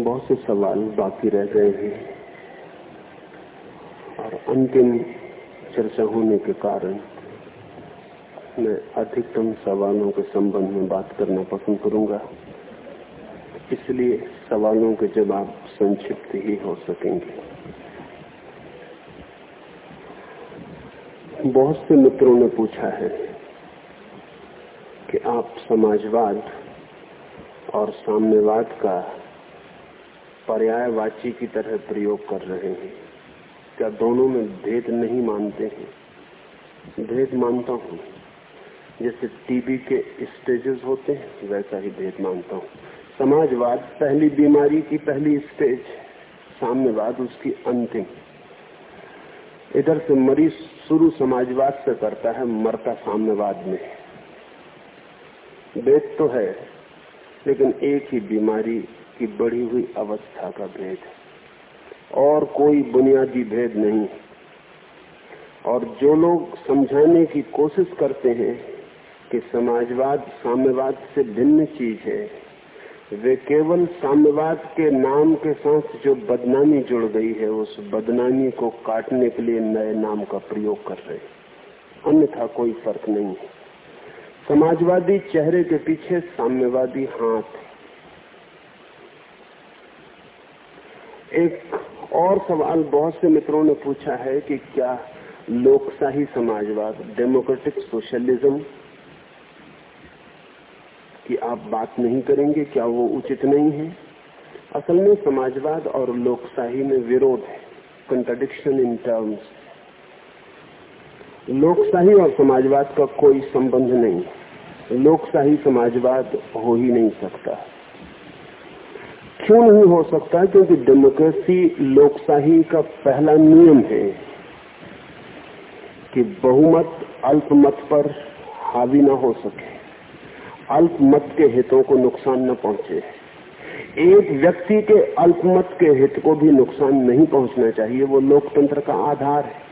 बहुत से सवाल बाकी रह गए हैं और अंतिम चर्चा होने के कारण मैं अधिकतम सवालों के संबंध में बात करना पसंद करूँगा। इसलिए सवालों के जवाब संक्षिप्त ही हो सकेंगे। बहुत से मित्रों ने पूछा है कि आप समाजवाद और साम्यवाद का पर्यायवाची की तरह प्रयोग कर रहे हैं। क्या दोनों में भेद नहीं मानते हैं? भेद मानता हूँ। जैसे टीबी के स्टेजेस होते हैं, वैसा ही भेद मानता हूँ। समाजवाद पहली बीमारी की पहली स्टेज साम्यवाद उसकी अंतिम। इधर से मरीज़ शुरू समाजवाद से करता है, मरता साम्यवाद में। भेद तो है, लेकिन एक ही बीमारी की बढ़ी हुई अवस्था का भेद है। और कोई बुनियादी भेद नहीं और जो लोग समझाने की कोशिश करते हैं कि समाजवाद साम्यवाद से भिन्न चीज़ है, वे केवल साम्यवाद के नाम के साथ जो बदनामी जुड़ गई है, उस बदनामी को काटने के लिए नए नाम का प्रयोग कर रहे हैं। अन्यथा कोई फ़र्क नहीं है। समाजवादी चेहरे के पीछे साम्यवादी हाथ एक और सवाल बहुत से मित्रों ने पूछा है कि क्या लोकशाही समाजवाद, डेमोक्रेटिक सोशलिज्म, की आप बात नहीं करेंगे, क्या वो उचित नहीं है? असल में समाजवाद और लोकशाही में विरोध है कंट्रडिक्शन इन टर्म्स लोकशाही और समाजवाद का कोई संबंध नहीं। लोकशाही समाजवाद हो ही नहीं सकता। क्यों नहीं हो सकता? क्योंकि डेमोक्रेसी लोकशाही का पहला नियम है कि बहुमत अल्पमत पर हावी न हो सके। अल्पमत के हितों को नुकसान न पहुँचे। एक व्यक्ति के अल्पमत के हित को भी नुकसान नहीं पहुँचना चाहिए, वो लोकतंत्र का आधार है।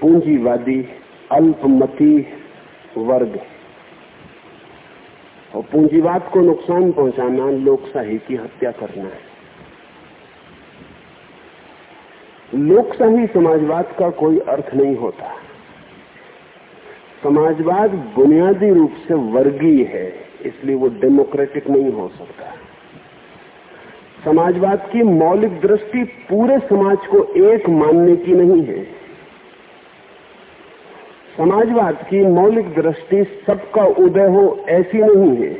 पूंजीवादी, अल्पमती वर्ग। और पूंजीवाद को नुकसान पहुंचाना, लोकशाही की हत्या करना है। लोकशाही समाजवाद का कोई अर्थ नहीं होता। समाजवाद बुनियादी रूप से वर्गीय है, इसलिए वो डेमोक्रेटिक नहीं हो सकता। समाजवाद की मौलिक दृष्टि पूरे समाज को एक मानने की नहीं है। समाजवाद की मौलिक दृष्टि सबका उदय हो ऐसी नहीं है।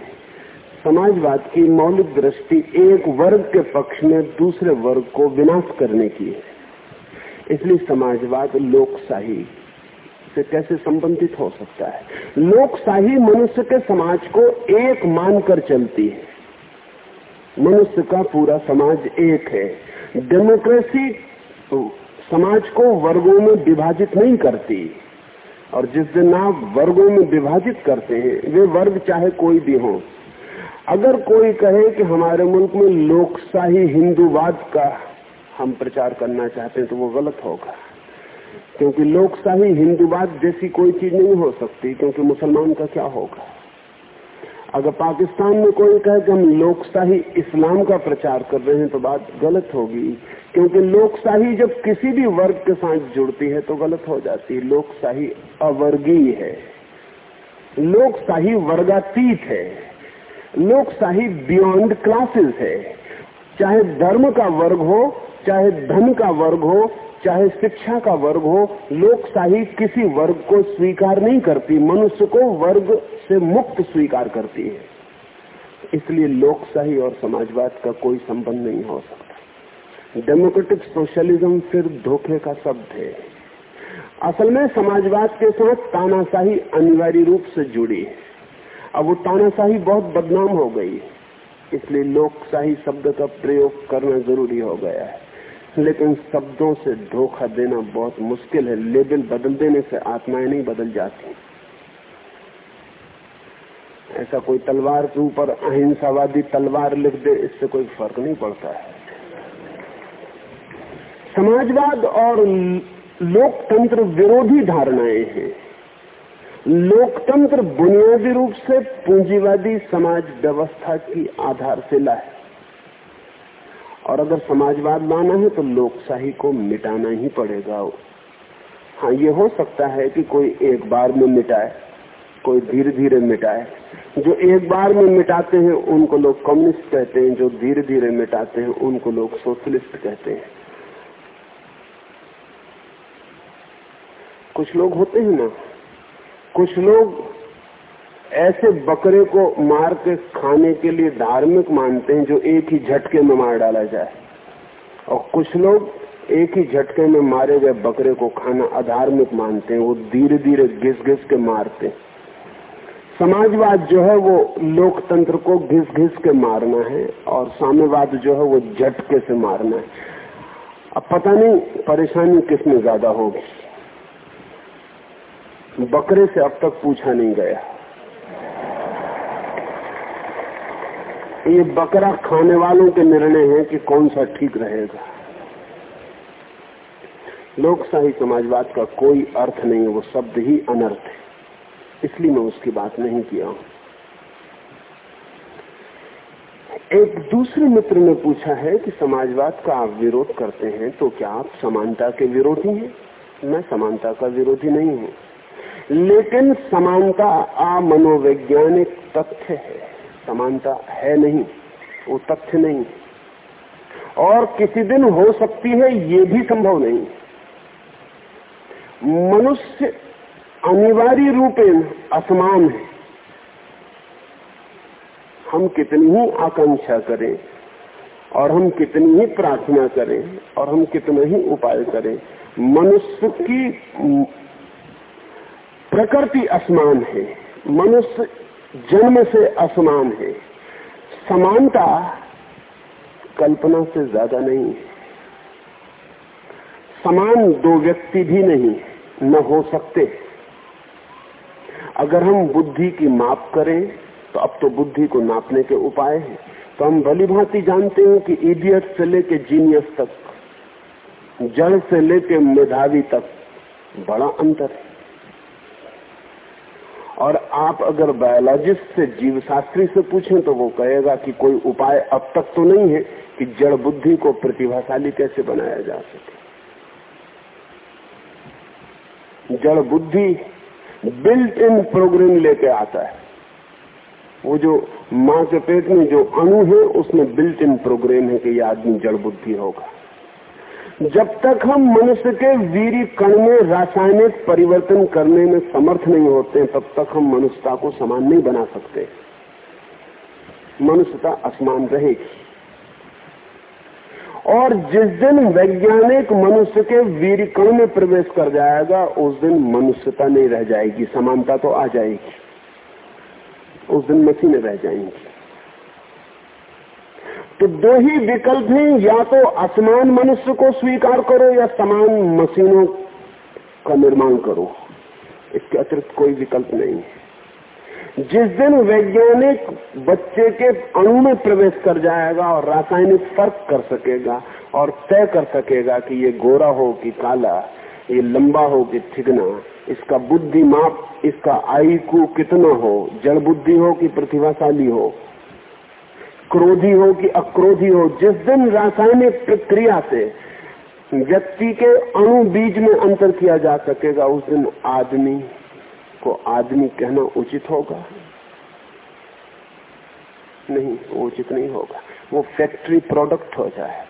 समाजवाद की मौलिक दृष्टि एक वर्ग के पक्ष में दूसरे वर्ग को विनाश करने की है। इसलिए समाजवाद लोकशाही से कैसे संबंधित हो सकता है? लोकशाही मनुष्य के समाज को एक मानकर चलती है। मनुष्य का पूरा समाज एक है। डेमोक्रेसी समाज को वर्गों में विभाजित नहीं करती। और जिस दिन आप वर्गों में विभाजित करते हैं, वे वर्ग चाहे कोई भी हो, अगर कोई कहे कि हमारे मुल्क में लोकशाही हिंदूवाद का हम प्रचार करना चाहते हैं तो वो गलत होगा। क्योंकि लोकशाही हिंदूवाद जैसी कोई चीज़ नहीं हो सकती, क्योंकि मुसलमान का क्या होगा? अगर पाकिस्तान में कोई कहे कि हम लोकशाही इस्लाम का प्रचार कर रहे हैं तो बात गलत होगी। क्योंकि लोकशाही जब किसी भी वर्ग के साथ जुड़ती है तो गलत हो जाती है। लोकशाही अवर्गीय है। लोकशाही वर्गातीत है। लोकशाही बियॉन्ड क्लासेस है। चाहे धर्म का वर्ग हो, चाहे धन का वर्ग हो चाहे शिक्षा का वर्ग हो लोकशाही किसी वर्ग को स्वीकार नहीं करती, मनुष्य को वर्ग से मुक्त स्वीकार करती है। इसलिए लोकशाही और समाजवाद का कोई संबंध नहीं हो सकता। डेमोक्रेटिक सोशलिज्म फिर धोखे का शब्द है। असल में समाजवाद के साथ तानाशाही अनिवार्य रूप से जुड़ी है। अब वो तानाशाही बहुत बदनाम हो गई इसलिए लोकशाही शब्द का प्रयोग करना ज़रूरी हो गया है। लेकिन शब्दों से धोखा देना बहुत मुश्किल है, लेबल बदल देने से आत्माएँ नहीं बदल जाती। ऐसा कोई तलवार के ऊपर अहिंसावादी तलवार लिख दे, इससे कोई फ़र्क नहीं पड़ता है। समाजवाद और लोकतंत्र विरोधी धारणाएँ हैं। लोकतंत्र बुनियादी रूप से पूंजीवादी समाज व्यवस्था की आधारशिला है। और अगर समाजवाद लाना है तो लोकशाही को मिटाना ही पड़ेगा। हाँ ये हो सकता है कि कोई एक बार में मिटाए, कोई धीरे धीरे मिटाए। जो एक बार में मिटाते हैं, उनको लोग कम्युनिस्ट कहते हैं, जो धीरे धीरे मिटाते हैं, उनको लोग सोशलिस्ट कहते हैं। कुछ लोग होते हैं ना, कुछ लोग ऐसे बकरे को मार के खाने के लिए धार्मिक मानते हैं जो एक ही झटके में मार डाला जाए। और कुछ लोग एक ही झटके में मारे गए बकरे को खाना अधार्मिक मानते हैं, वो धीरे धीरे घिस घिस के मारते समाजवाद जो है वो लोकतंत्र को घिस घिस के मारना है और साम्यवाद जो है वो झटके से मारना है। अब पता नहीं, परेशानी किसमें ज़्यादा होगी। बकरे से अब तक पूछा नहीं गया। ये बकरा खाने वालों के निर्णय है कि कौन सा ठीक रहेगा। लोकशाही समाजवाद का कोई अर्थ नहीं है वो शब्द ही अनर्थ है। इसलिए मैं उसकी बात नहीं किया हूँ। एक दूसरे मित्र ने पूछा है कि समाजवाद का आप विरोध करते हैं तो क्या आप समानता के विरोधी हैं? मैं समानता का विरोधी नहीं हूँ। लेकिन समानता अमनोवैज्ञानिक तथ्य है। समानता है नहीं, वो तथ्य नहीं। और किसी दिन हो सकती है, ये भी संभव नहीं। मनुष्य अनिवार्य रूपेण असमान है। हम कितनी ही आकांक्षा करें, और हम कितनी ही प्रार्थना करें, और हम कितना ही उपाय करें, मनुष्य की प्रकृति असमान है। मनुष्य जन्म से असमान है। समानता कल्पना से ज़्यादा नहीं है। समान दो व्यक्ति भी नहीं, न हो सकते। अगर हम बुद्धि की माप करें तो अब तो बुद्धि को नापने के उपाय हैं। तो हम भली भांति जानते हैं कि इडियट से लेके जीनियस तक, जड़ से लेके मेधावी तक बड़ा अंतर है। और आप अगर बायोलॉजिस्ट से जीव शास्त्री से पूछें तो वो कहेगा कि कोई उपाय अब तक तो नहीं है कि जड़ बुद्धि को प्रतिभाशाली कैसे बनाया जा सके। जड़ बुद्धि बिल्ट इन प्रोग्राम लेके आता है। वो जो माँ के पेट में जो अणु है, उसमें बिल्ट इन प्रोग्राम है कि यह आदमी जड़ बुद्धि होगा। जब तक हम मनुष्य के वीर कण में रासायनिक परिवर्तन करने में समर्थ नहीं होते, तब तक हम मनुष्यता को समान नहीं बना सकते। मनुष्यता असमान रहेगी। और जिस दिन वैज्ञानिक मनुष्य के वीर कण में प्रवेश कर जाएगा, उस दिन मनुष्यता नहीं रह जाएगी, समानता तो आ जाएगी। उस दिन मशीनें रह जाएँगी। तो दो ही विकल्प हैं, या तो असमान मनुष्य को स्वीकार करो या समान मशीनों का निर्माण करो। इसके अतिरिक्त कोई विकल्प नहीं है। जिस दिन वैज्ञानिक बच्चे के अणु में प्रवेश कर जाएगा और रासायनिक फ़र्क कर सकेगा और तय कर सकेगा कि ये गोरा हो कि काला, ये लंबा हो कि थिगना, इसका बुद्धि माप इसका आई कितना हो, जड़ बुद्धि हो कि प्रतिभाशाली हो क्रोधी हो कि अक्रोधी हो, जिस दिन रासायनिक प्रक्रिया से व्यक्ति के अणु बीज में अंतर किया जा सकेगा, उस दिन आदमी को आदमी कहना उचित होगा। नहीं, वो उचित नहीं होगा। वो फैक्ट्री प्रोडक्ट हो जाए।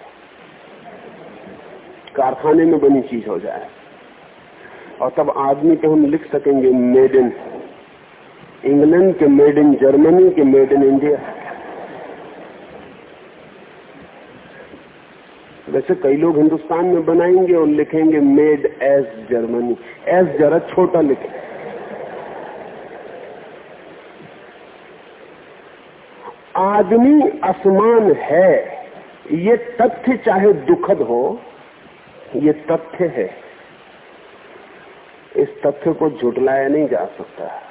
कारखाने में बनी चीज़ हो जाए। और तब आदमी को हम लिख सकेंगे मेड इन इंग्लैंड के मेड इन जर्मनी के मेड इन इंडिया वैसे कई लोग हिंदुस्तान में बनाएँगे और लिखेंगे मेड एस जर्मनी एस जरा छोटा लिखे। आदमी असमान है, ये तथ्य चाहे दुखद हो, ये तथ्य है। इस तथ्य को झुटलाया नहीं जा सकता।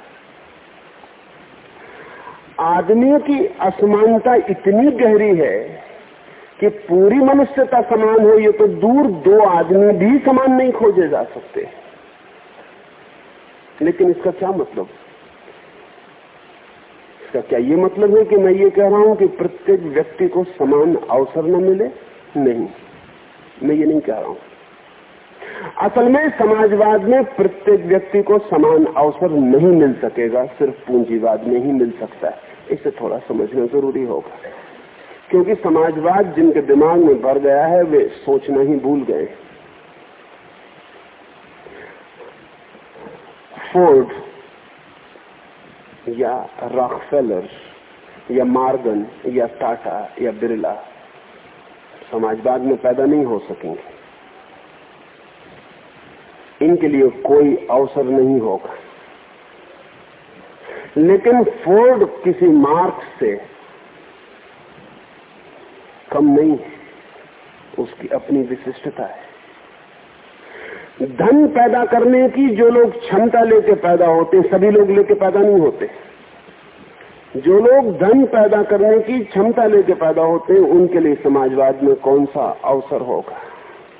आदमियों की असमानता इतनी गहरी है कि पूरी मनुष्यता समान हो, ये तो दूर दो आदमी भी समान नहीं खोजे जा सकते। लेकिन इसका क्या मतलब? इसका क्या ये मतलब है कि मैं ये कह रहा हूँ कि प्रत्येक व्यक्ति को समान अवसर न मिले? नहीं। मैं ये नहीं कह रहा हूँ। असल में समाजवाद में प्रत्येक व्यक्ति को समान अवसर नहीं मिल सकेगा, सिर्फ़ पूंजीवाद में ही मिल सकता है। इसे थोड़ा समझना ज़रूरी होगा। क्योंकि समाजवाद जिनके दिमाग में भर गया है, वे सोचना ही भूल गए। फोर्ड या रॉकफेलर या मार्गन या टाटा या बिरला समाजवाद में पैदा नहीं हो सकेंगे। इनके लिए कोई अवसर नहीं होगा। लेकिन फोर्ड किसी मार्क्स से कम नहीं है उसकी अपनी विशिष्टता है। धन पैदा करने की जो लोग क्षमता लेके पैदा होते, सभी लोग लेके पैदा नहीं होते। जो लोग धन पैदा करने की क्षमता लेके पैदा होते हैं उनके लिए समाजवाद में कौन सा अवसर होगा?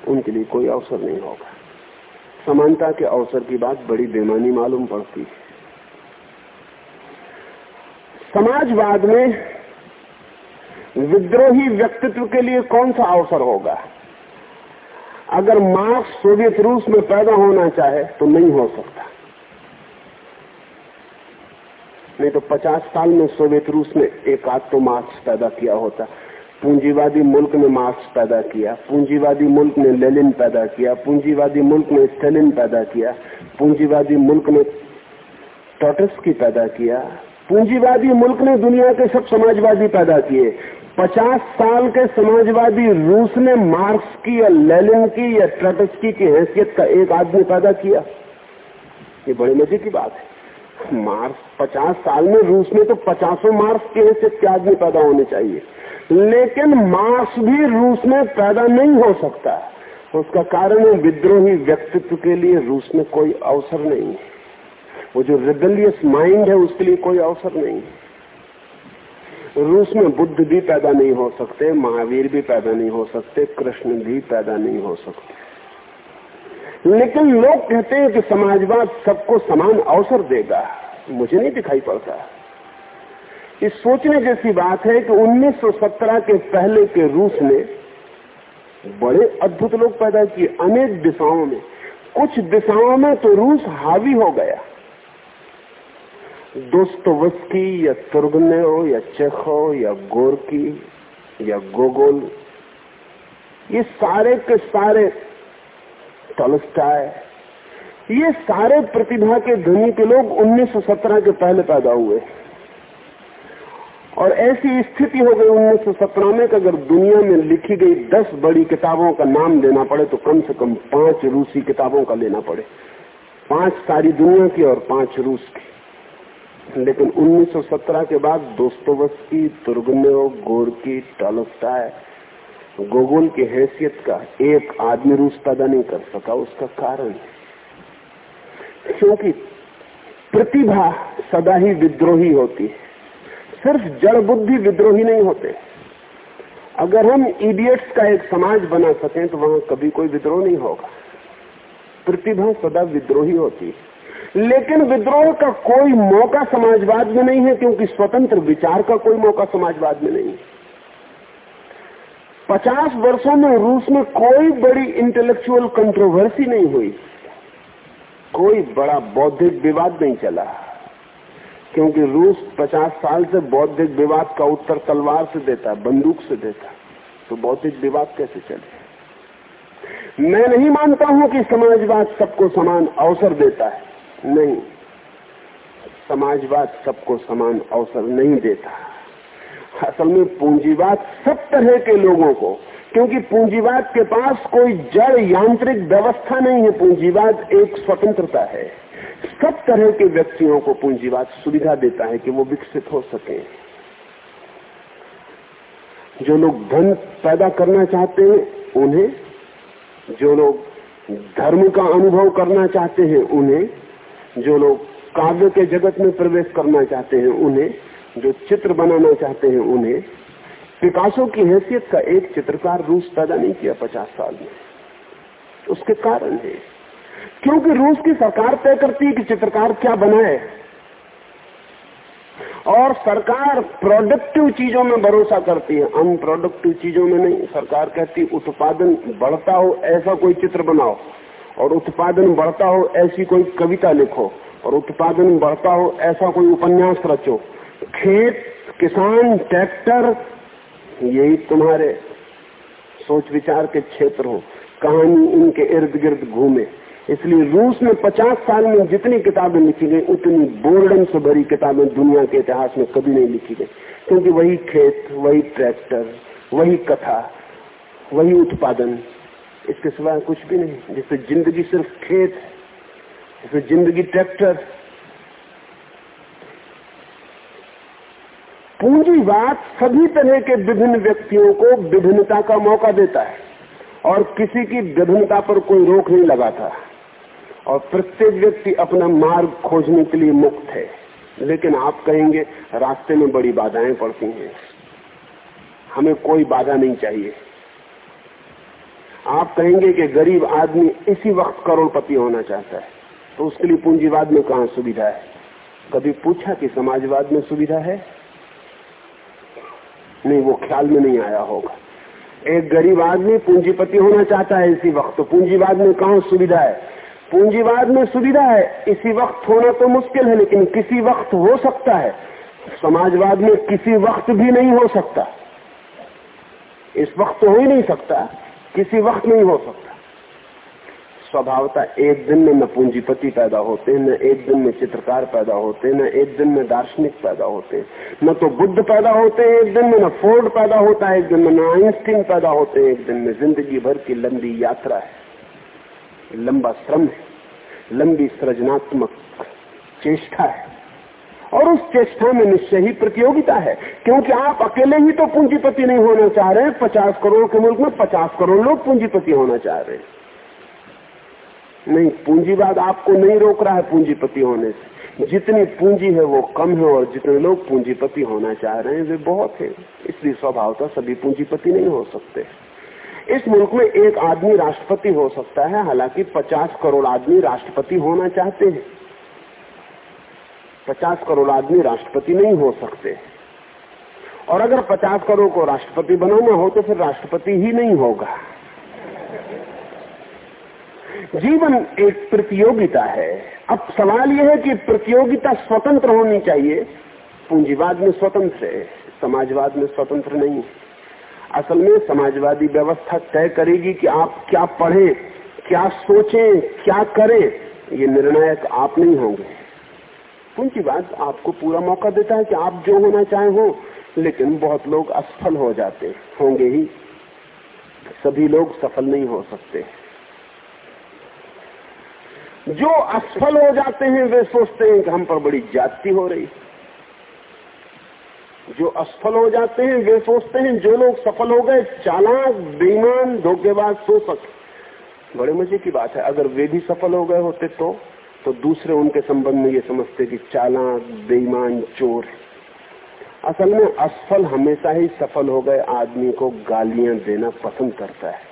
उनके लिए कोई अवसर नहीं होगा। समानता के अवसर की बात बड़ी बेमानी मालूम पड़ती है। समाजवाद में विद्रोही व्यक्तित्व के लिए कौन सा अवसर होगा? अगर मार्क्स सोवियत रूस में पैदा होना चाहे तो नहीं हो सकता। नहीं तो 50 साल में सोवियत रूस ने एक आध तो मार्क्स पैदा किया होता। पूंजीवादी मुल्क ने मार्क्स पैदा किया। पूंजीवादी मुल्क ने लेलिन पैदा किया। पूंजीवादी मुल्क ने स्टेलिन पैदा किया। पूंजीवादी मुल्क ने टॉटस्की पैदा किया। पूंजीवादी मुल्क ने दुनिया के सब समाजवादी पैदा किए। पचास साल के समाजवादी रूस ने मार्क्स की या लेलिन की या ट्रटस्की की हैसियत का एक आदमी पैदा किया। ये बड़े मज़े की बात है। मार्क्स, पचास साल में रूस में तो पचासों मार्क्स की हैसियत के आदमी पैदा होने चाहिए। लेकिन मार्क्स भी रूस में पैदा नहीं हो सकता। उसका कारण है विद्रोही व्यक्तित्व के लिए रूस में कोई अवसर नहीं है। वो जो रिबेलियस माइंड है, उसके लिए कोई अवसर नहीं रूस में बुद्ध भी पैदा नहीं हो सकते, महावीर भी पैदा नहीं हो सकते, कृष्ण भी पैदा नहीं हो सकते। लेकिन लोग कहते हैं कि समाजवाद सबको समान अवसर देगा। मुझे नहीं दिखाई पड़ता। इस सोचने जैसी बात है कि 1917 के पहले के रूस ने बड़े अद्भुत लोग पैदा किए। अनेक दिशाओं में। कुछ दिशाओं में तो रूस हावी हो गया। दोस्तोवस्की या तुर्गनेव या चेखो या गोरकी या गोगोल, ये सारे के सारे टॉलस्टाय ये सारे प्रतिभा के धनी के लोग 1917 के पहले पैदा हुए। और ऐसी स्थिति हो गई उन्नीस सौ सत्रह में कि अगर दुनिया में लिखी गई दस बड़ी किताबों का नाम लेना पड़े तो कम से कम पाँच रूसी किताबों का लेना पड़े। पाँच सारी दुनिया की और पाँच रूस की। लेकिन 1917 के बाद दोस्तोवस्की तुर्गनेव गोरकी टॉलोस्टाय गोगोल की हैसियत का एक आदमी रूस पैदा नहीं कर सका, उसका कारण क्योंकि प्रतिभा सदा ही विद्रोही होती है। सिर्फ़ जड़ बुद्धि विद्रोही नहीं होते। अगर हम इडियट्स का एक समाज बना सकें तो वहाँ कभी कोई विद्रोह नहीं होगा। प्रतिभा सदा विद्रोही होती है। लेकिन विद्रोह का कोई मौका समाजवाद में नहीं है, क्योंकि स्वतंत्र विचार का कोई मौका समाजवाद में नहीं है। पचास वर्षों में रूस में कोई बड़ी इंटेलेक्चुअल कंट्रोवर्सी नहीं हुई। कोई बड़ा बौद्धिक विवाद नहीं चला। क्योंकि रूस 50 साल से बौद्धिक विवाद का उत्तर तलवार से देता, बंदूक से देता। तो बौद्धिक विवाद कैसे चले? मैं नहीं मानता हूँ कि समाजवाद सबको समान अवसर देता है। नहीं समाजवाद सबको समान अवसर नहीं देता। असल में पूंजीवाद सब तरह के लोगों को, क्योंकि पूंजीवाद के पास कोई जड़ यांत्रिक व्यवस्था नहीं है, पूंजीवाद एक स्वतंत्रता है। सब तरह के व्यक्तियों को पूंजीवाद सुविधा देता है कि वो विकसित हो सके। जो लोग धन पैदा करना चाहते हैं, उन्हें, जो लोग धर्म का अनुभव करना चाहते हैं, उन्हें जो लोग काव्य के जगत में प्रवेश करना चाहते हैं, उन्हें, जो चित्र बनाना चाहते हैं, उन्हें पिकासो की हैसियत का एक चित्रकार रूस पैदा नहीं किया पचास साल में। उसके कारण है। क्योंकि रूस की सरकार तय करती है कि चित्रकार क्या बनाए। और सरकार प्रोडक्टिव चीज़ों में भरोसा करती है। अनप्रोडक्टिव चीज़ों में नहीं। सरकार कहती उत्पादन बढ़ता हो, ऐसा कोई चित्र बनाओ। और उत्पादन बढ़ता हो, ऐसी कोई कविता लिखो। और उत्पादन बढ़ता हो, ऐसा कोई उपन्यास रचो। खेत, किसान, ट्रैक्टर, यही तुम्हारे सोच विचार के क्षेत्र हो। कहानी इनके इर्द गिर्द घूमे। इसलिए रूस में 50 साल में जितनी किताबें लिखी गई, उतनी बोर्डन से भरी किताबें दुनिया के इतिहास में कभी नहीं लिखी गई। क्योंकि वही खेत, वही ट्रैक्टर, वही कथा, वही उत्पादन इसके सिवाय कुछ भी नहीं। जिससे ज़िंदगी सिर्फ़ खेत जिससे ज़िंदगी ट्रैक्टर। पूंजीवाद सभी तरह के विभिन्न व्यक्तियों को विभिन्नता का मौका देता है और किसी की विभिन्नता पर कोई रोक नहीं लगाता। और प्रत्येक व्यक्ति अपना मार्ग खोजने के लिए मुक्त है। लेकिन आप कहेंगे, रास्ते में बड़ी बाधाएँ पड़ती हैं। हमें कोई बाधा नहीं चाहिए। आप कहेंगे कि गरीब आदमी इसी वक्त करोड़पति होना चाहता है तो उसके लिए पूंजीवाद में कहा सुविधा है? कभी पूछा कि समाजवाद में सुविधा है? नहीं, वो ख्याल में नहीं आया होगा। एक गरीब आदमी पूंजीपति होना चाहता है इसी वक्त तो पूंजीवाद में कहा सुविधा है? पूंजीवाद में सुविधा है, इसी वक्त होना तो मुश्किल है, लेकिन किसी वक्त हो सकता है। समाजवाद में किसी वक्त भी नहीं हो सकता। इस वक्त तो हो ही नहीं सकता। किसी वक्त नहीं हो सकता। स्वभावता एक दिन में न पूंजीपति पैदा होते, न एक दिन में चित्रकार पैदा होते, न एक दिन में दार्शनिक पैदा होते। न तो बुद्ध पैदा होते एक दिन में, न फोर्ड पैदा होता है एक दिन में, न आइंस्टीन पैदा होते एक दिन में। ज़िंदगी भर की लंबी यात्रा है। लंबा श्रम है। लंबी सृजनात्मक चेष्टा है। और उस चेष्टा में निश्चय ही प्रतियोगिता है। क्योंकि आप अकेले ही तो पूंजीपति नहीं होना चाह रहे हैं। पचास करोड़ के मुल्क में पचास करोड़ लोग पूंजीपति होना चाह रहे हैं। नहीं, पूंजीवाद आपको नहीं रोक रहा है पूंजीपति होने से। जितनी पूंजी है वो कम है और जितने लोग पूंजीपति होना चाह रहे हैं, वे बहुत है। इसलिए स्वभावता सभी पूंजीपति नहीं हो सकते। इस मुल्क में एक आदमी राष्ट्रपति हो सकता है, हालाँकि 50 करोड़ आदमी राष्ट्रपति होना चाहते हैं। 50 करोड़ आदमी राष्ट्रपति नहीं हो सकते। और अगर 50 करोड़ को राष्ट्रपति बनाना हो तो फिर राष्ट्रपति ही नहीं होगा। जीवन एक प्रतियोगिता है। अब सवाल यह है कि प्रतियोगिता स्वतंत्र होनी चाहिए। पूंजीवाद में स्वतंत्र है, समाजवाद में स्वतंत्र नहीं। असल में समाजवादी व्यवस्था तय करेगी कि आप क्या पढ़ें, क्या सोचें, क्या करें, ये निर्णायक आप नहीं होंगे। पूंजीवाद आपको पूरा मौका देता है कि आप जो होना चाहे हो, लेकिन बहुत लोग असफल हो जाते होंगे ही। सभी लोग सफल नहीं हो सकते। जो असफल हो जाते हैं, वे सोचते हैं कि हम पर बड़ी जाति हो रही। जो असफल हो जाते हैं, वे सोचते हैं जो लोग सफल हो गए, चालाक, बेईमान, धोखेबाज, शोषक। बड़े मज़े की बात है, अगर वे भी सफल हो गए होते तो तो दूसरे उनके संबंध में ये समझते कि चालाक, बेईमान, चोर। असल में असफल हमेशा ही सफल हो गए आदमी को गालियाँ देना पसंद करता है।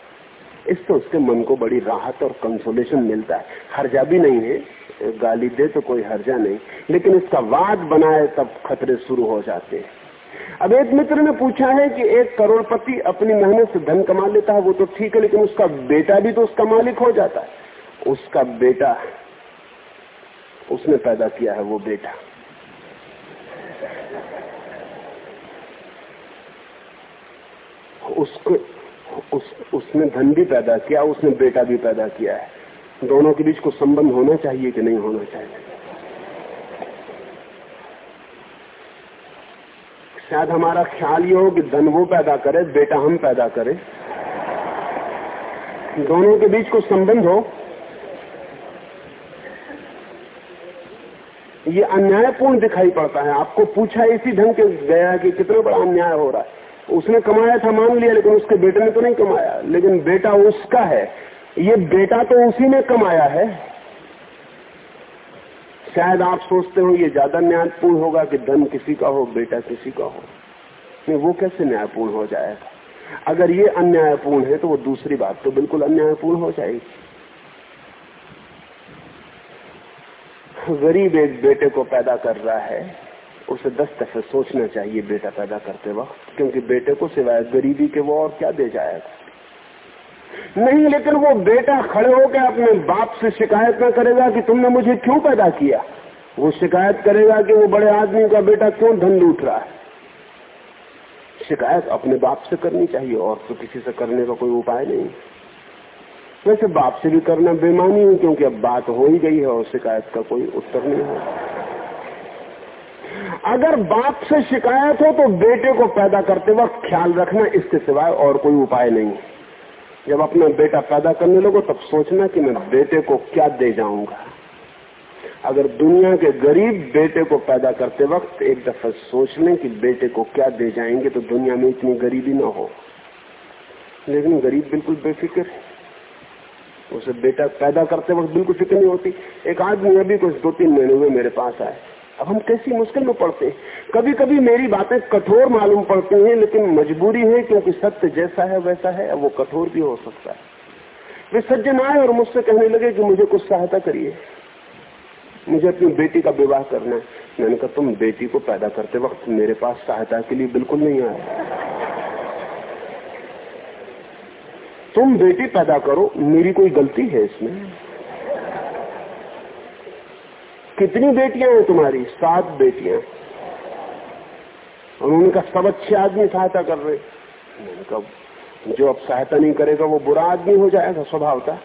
इससे उसके मन को बड़ी राहत और कंसोलेशन मिलता है। हर्जा भी नहीं है, गाली दे तो कोई हर्जा नहीं, लेकिन इसका वाद बनाए तब खतरे शुरू हो जाते हैं। अब एक मित्र ने पूछा है कि एक करोड़पति अपनी मेहनत से धन कमा लेता है, वो तो ठीक है, लेकिन उसका बेटा भी तो उसका मालिक हो जाता है। उसका बेटा उसने पैदा किया है वो बेटा। उसको उस, उसने धन भी पैदा किया उसने बेटा भी पैदा किया है। दोनों के बीच को संबंध होना चाहिए कि नहीं होना चाहिए? शायद हमारा ख्याल ये हो कि धन वो पैदा करे बेटा हम पैदा करें। दोनों के बीच कुछ संबंध हो ये अन्यायपूर्ण दिखाई पड़ता है? आपको पूछा इसी ढंग के गया कि कितना बड़ा अन्याय हो रहा है। उसने कमाया था, मान लिया, लेकिन उसके बेटे ने तो नहीं कमाया। लेकिन बेटा उसका है। ये बेटा तो उसी ने कमाया है। शायद आप सोचते हो, ये ज़्यादा न्यायपूर्ण होगा कि धन किसी का हो, बेटा किसी का हो। नहीं, वो कैसे न्यायपूर्ण हो जाएगा? अगर ये अन्यायपूर्ण है तो वो दूसरी बात तो बिल्कुल अन्यायपूर्ण हो जाएगी। गरीब एक बेटे को पैदा कर रहा है, उसे दस दफे सोचना चाहिए बेटा पैदा करते वक्त, क्योंकि बेटे को सिवाय गरीबी के वो और क्या दे जाएगा? नहीं, लेकिन वो बेटा खड़े होकर अपने बाप से शिकायत ना करेगा कि तुमने मुझे क्यों पैदा किया। वो शिकायत करेगा कि वो बड़े आदमी का बेटा क्यों धन लूट रहा है। शिकायत अपने बाप से करनी चाहिए, और तो किसी से करने का कोई उपाय नहीं। वैसे बाप से भी करना बेमानी है, क्योंकि अब बात हो ही गई है और शिकायत का कोई उत्तर नहीं है। अगर बाप से शिकायत हो तो बेटे को पैदा करते वक्त ख्याल रखना इसके सिवाय और कोई उपाय नहीं है। जब अपना बेटा पैदा करने लगो, तब सोचना कि मैं बेटे को क्या दे जाऊँगा। अगर दुनिया के गरीब बेटे को पैदा करते वक्त एक दफ़ा सोच लें कि बेटे को क्या दे जाएँगे तो दुनिया में इतनी गरीबी ना हो। लेकिन गरीब बिल्कुल बेफिक्र है। उसे बेटा पैदा करते वक्त बिल्कुल फ़िक्र नहीं होती। एक आदमी अभी कुछ दो तीन महीने हुए मेरे पास आए। अब हम कैसी मुश्किल में पड़ते कभी कभी मेरी बातें कठोर मालूम पड़ती हैं, लेकिन मजबूरी है क्योंकि सत्य जैसा है, वैसा है वो कठोर भी हो सकता है। वे सज्जन आए और मुझसे कहने लगे कि मुझे कुछ सहायता करिए। मुझे अपनी बेटी का विवाह करना है। मैंने कहा, तुम बेटी को पैदा करते वक्त मेरे पास सहायता के लिए बिल्कुल नहीं आए। तुम बेटी पैदा करो, मेरी कोई गलती है इसमें? कितनी बेटियाँ हैं तुम्हारी? सात बेटियाँ। उन्होंने कहा सब अच्छे आदमी सहायता कर रहे। मैंने जो अब सहायता नहीं करेगा, वो बुरा आदमी हो जाएगा स्वभाव का।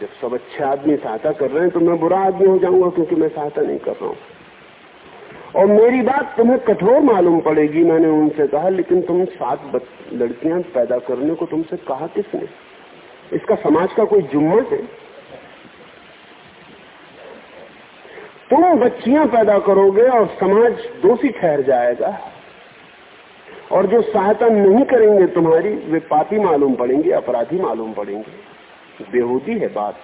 जब सब अच्छे आदमी सहायता कर रहे हैं तो मैं बुरा आदमी हो जाऊँगा क्योंकि मैं सहायता नहीं कर रहा हूँ। और मेरी बात तुम्हें कठोर मालूम पड़ेगी, मैंने उनसे कहा, लेकिन तुम सात लड़कियाँ पैदा करने को तुमसे कहा किसने? इसका समाज का कोई जुम्मन है? तुम बच्चियाँ पैदा करोगे और समाज दोषी ठहर जाएगा, और जो सहायता नहीं करेंगे तुम्हारी, वे पापी मालूम पड़ेंगे, अपराधी मालूम पड़ेंगे। बेहूदी है बात।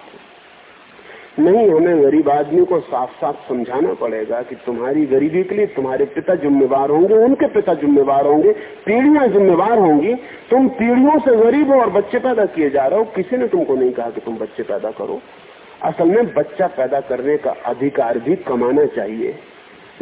नहीं, हमें गरीब आदमी को साफ़ साफ़ समझाना पड़ेगा कि तुम्हारी गरीबी के लिए तुम्हारे पिता जिम्मेवार होंगे, उनके पिता जिम्मेवार होंगे, पीढ़ियाँ जिम्मेवार होंगी। तुम पीढ़ियों से गरीब हो और बच्चे पैदा किए जा रहे हो, किसी ने तुमको नहीं कहा कि तुम बच्चे पैदा करो। असल में बच्चा पैदा करने का अधिकार भी कमाना चाहिए।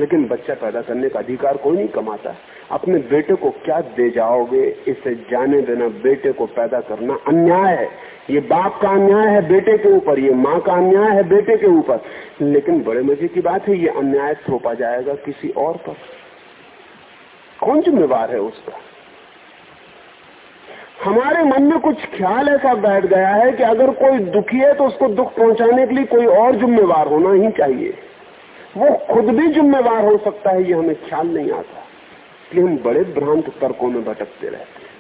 लेकिन बच्चा पैदा करने का अधिकार कोई नहीं कमाता। अपने बेटे को क्या दे जाओगे? इसे जाने देना, बेटे को पैदा करना अन्याय है। ये बाप का अन्याय है बेटे के ऊपर, ये माँ का अन्याय है बेटे के ऊपर। लेकिन बड़े मज़े की बात है, ये अन्याय थोपा जाएगा किसी और पर। कौन जिम्मेवार है उसका हमारे मन में कुछ ख्याल ऐसा बैठ गया है कि अगर कोई दुखी है तो उसको दुख पहुँचाने के लिए कोई और जिम्मेवार होना ही चाहिए। वो खुद भी जिम्मेवार हो सकता है, ये हमें ख्याल नहीं आता। इसलिए हम बड़े भ्रांत तर्कों में भटकते रहते हैं।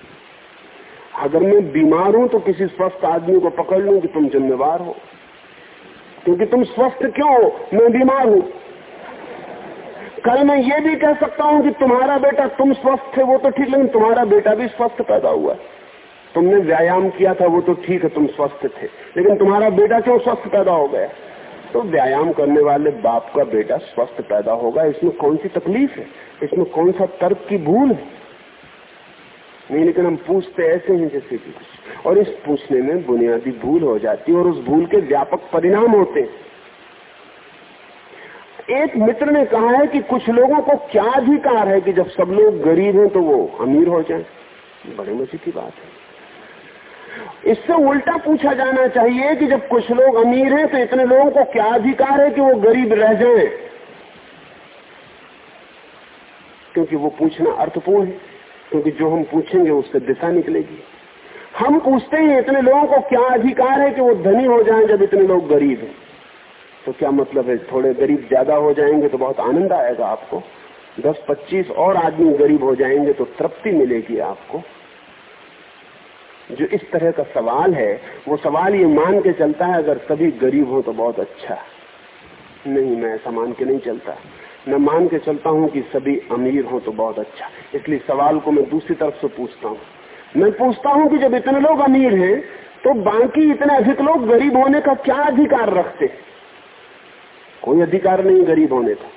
अगर मैं बीमार हूँ तो किसी स्वस्थ आदमी को पकड़ लू कि तुम जिम्मेवार हो। क्योंकि तुम स्वस्थ क्यों हो? मैं बीमार हूँ। कल मैं ये भी कह सकता हूँ कि तुम्हारा बेटा तुम स्वस्थ थे, वो तो ठीक, लेकिन तुम्हारा बेटा भी स्वस्थ पैदा हुआ तुमने व्यायाम किया था, वो तो ठीक है, तुम स्वस्थ थे। लेकिन तुम्हारा बेटा क्यों स्वस्थ पैदा हो गया? तो व्यायाम करने वाले बाप का बेटा स्वस्थ पैदा होगा। इसमें कौन सी तकलीफ़ है? इसमें कौन सा तर्क की भूल है? नहीं, लेकिन हम पूछते ऐसे हैं जैसे कि कुछ। और इस पूछने में बुनियादी भूल हो जाती है और उस भूल के व्यापक परिणाम होते हैं। एक मित्र ने कहा है कि कुछ लोगों को क्या अधिकार है कि जब सब लोग गरीब हैं तो वो अमीर हो जाए? बड़े मज़े की बात है। इससे उल्टा पूछा जाना चाहिए कि जब कुछ लोग अमीर हैं तो इतने लोगों को क्या अधिकार है कि वो गरीब रह जाएँ? क्योंकि वो पूछना अर्थपूर्ण है। क्योंकि जो हम पूछेंगे, उससे दिशा निकलेगी। हम पूछते हैं, इतने लोगों को क्या अधिकार है कि वो धनी हो जाएँ जब इतने लोग गरीब हैं? तो क्या मतलब है, थोड़े गरीब ज़्यादा हो जाएँगे तो बहुत आनंद आएगा आपको? दस, पच्चीस और आदमी गरीब हो जाएँगे तो तृप्ति मिलेगी आपको। जो इस तरह का सवाल है, वो सवाल ये मान के चलता है, अगर सभी गरीब हो तो बहुत अच्छा। नहीं, मैं ऐसा मान के नहीं चलता। मैं मान के चलता हूँ कि सभी अमीर हो तो बहुत अच्छा। इसलिए सवाल को मैं दूसरी तरफ़ से पूछता हूँ। मैं पूछता हूँ कि जब इतने लोग अमीर हैं तो बाकी इतने अधिक लोग गरीब होने का क्या अधिकार रखते कोई अधिकार नहीं गरीब होने का।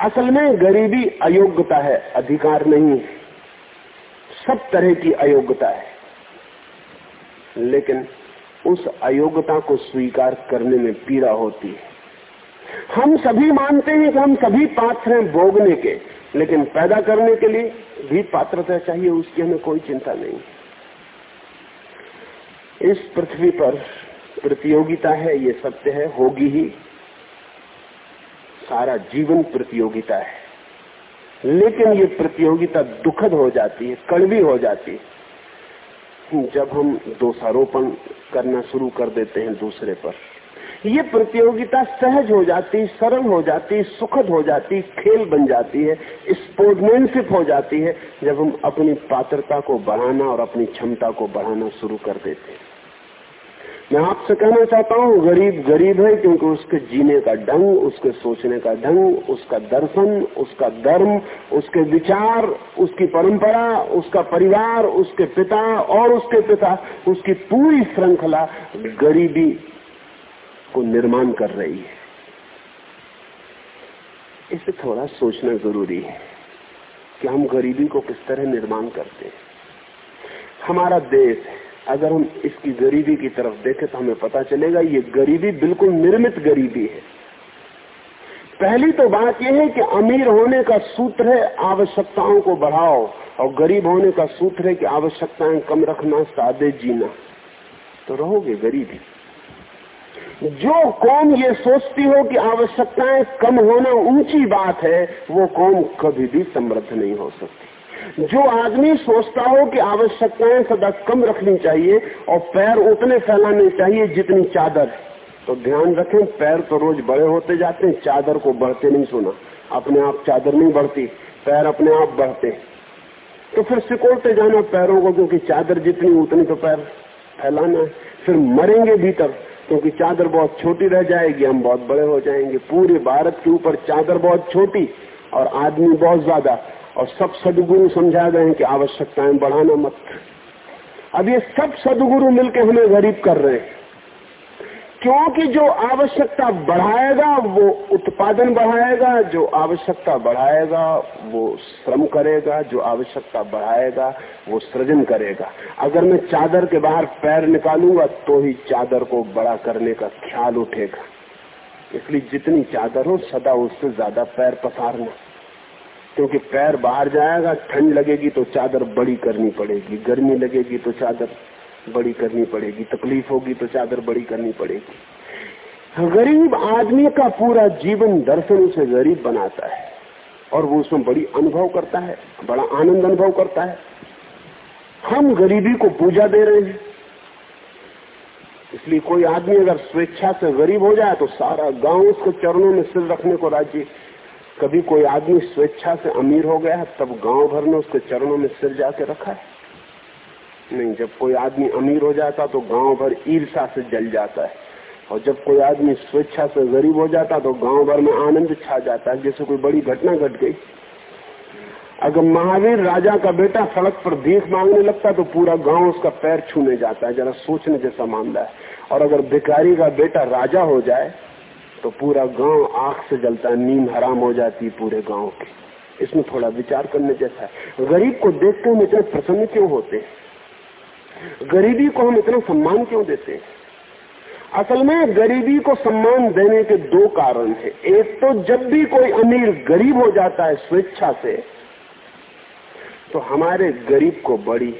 असल में गरीबी अयोग्यता है, अधिकार नहीं है। सब तरह की अयोग्यता है। लेकिन उस अयोग्यता को स्वीकार करने में पीड़ा होती है। हम सभी मानते हैं कि हम सभी पात्र हैं भोगने के, लेकिन पैदा करने के लिए भी पात्रता चाहिए, उसकी हमें कोई चिंता नहीं। इस पृथ्वी पर प्रतियोगिता है, ये सत्य है, होगी ही। सारा जीवन प्रतियोगिता है। लेकिन ये प्रतियोगिता दुखद हो जाती है, कड़वी हो जाती है। जब हम दोषारोपण करना शुरू कर देते हैं दूसरे पर, ये प्रतियोगिता सहज हो जाती, सरल हो जाती, सुखद हो जाती, खेल बन जाती है, स्पोर्टमैनशिप हो जाती है, जब हम अपनी पात्रता को बढ़ाना और अपनी क्षमता को बढ़ाना शुरू कर देते हैं। मैं आपसे कहना चाहता हूँ, गरीब गरीब है क्योंकि उसके जीने का ढंग, उसके सोचने का ढंग, उसका दर्शन, उसका धर्म, उसके विचार, उसकी परंपरा, उसका परिवार, उसके पिता और उसके पिता, उसकी पूरी श्रृंखला गरीबी को निर्माण कर रही है। इसे थोड़ा सोचना ज़रूरी है कि हम गरीबी को किस तरह निर्माण करते हैं। हमारा देश अगर हम इसकी गरीबी की तरफ़ देखें तो हमें पता चलेगा ये गरीबी बिल्कुल निर्मित गरीबी है। पहली तो बात यह है कि अमीर होने का सूत्र है, आवश्यकताओं को बढ़ाओ, और गरीब होने का सूत्र है कि आवश्यकताएँ कम रखना, सादे जीना। तो रहोगे गरीबी। जो कौम ये सोचती हो कि आवश्यकताएँ कम होना ऊँची बात है, वो कौम कभी भी समृद्ध नहीं हो सकती। जो आदमी सोचता हो कि आवश्यकताएँ सदा कम रखनी चाहिए और पैर उतने फैलाने चाहिए जितनी चादर। तो ध्यान रखें, पैर तो रोज बड़े होते जाते हैं, चादर को बढ़ते नहीं सुना। अपने आप चादर नहीं बढ़ती, पैर अपने आप बढ़ते। तो फिर सिकोड़ते जाना पैरों को, क्योंकि चादर जितनी उतनी तो पैर फैलाना है। फिर मरेंगे भीतर, क्योंकि चादर बहुत छोटी रह जाएगी, हम बहुत बड़े हो जाएँगे। पूरे भारत के ऊपर चादर बहुत छोटी और आदमी बहुत ज़्यादा। और सब सदगुरु समझा गए हैं कि आवश्यकताएँ बढ़ाना मत। अब ये सब सदगुरु मिलकर हमें गरीब कर रहे हैं। क्योंकि जो आवश्यकता बढ़ाएगा, वो उत्पादन बढ़ाएगा, जो आवश्यकता बढ़ाएगा, वो श्रम करेगा, जो आवश्यकता बढ़ाएगा, वो सृजन करेगा। अगर मैं चादर के बाहर पैर निकालूँगा तो ही चादर को बड़ा करने का ख्याल उठेगा। इसलिए जितनी चादर हो, सदा उससे ज़्यादा पैर पसारना। क्योंकि पैर बाहर जाएगा, ठंड लगेगी तो चादर बड़ी करनी पड़ेगी, गर्मी लगेगी तो चादर बड़ी करनी पड़ेगी, तकलीफ़ होगी तो चादर बड़ी करनी पड़ेगी। गरीब आदमी का पूरा जीवन दर्शन उसे गरीब बनाता है और वो उसमें बड़ी अनुभव करता है, बड़ा आनंद अनुभव करता है। हम गरीबी को पूजा दे रहे हैं। इसलिए कोई आदमी अगर स्वेच्छा से गरीब हो जाए तो सारा गाँव उसके चरणों में सिर रखने को राज़ी कभी कोई आदमी स्वेच्छा से अमीर हो गया है, तब गाँव भर में उसके चरणों में सिर जाके रखा है। नहीं, जब कोई आदमी अमीर हो जाता तो गाँव भर ईर्षा से जल जाता है। और जब कोई आदमी स्वेच्छा से गरीब हो जाता तो गाँव भर में आनंद छा जाता है, जैसे कोई बड़ी घटना घट गट गई। अगर महावीर राजा का बेटा सड़क पर भीख मांगने लगता तो पूरा गाँव उसका पैर छूने जाता है, जरा सोचने जैसा मामला है। और अगर भिखारी का बेटा राजा हो जाए तो पूरा गाँव आँख से जलता है, नींद हराम हो जाती है पूरे गाँव की। इसमें थोड़ा विचार करने जैसा है। गरीब को देखते हम इतने प्रसन्न क्यों होते गरीबी को हम इतना सम्मान क्यों देते हैं? असल में गरीबी को सम्मान देने के दो कारण है। एक तो जब भी कोई अमीर गरीब हो जाता है स्वेच्छा से तो हमारे गरीब को बड़ी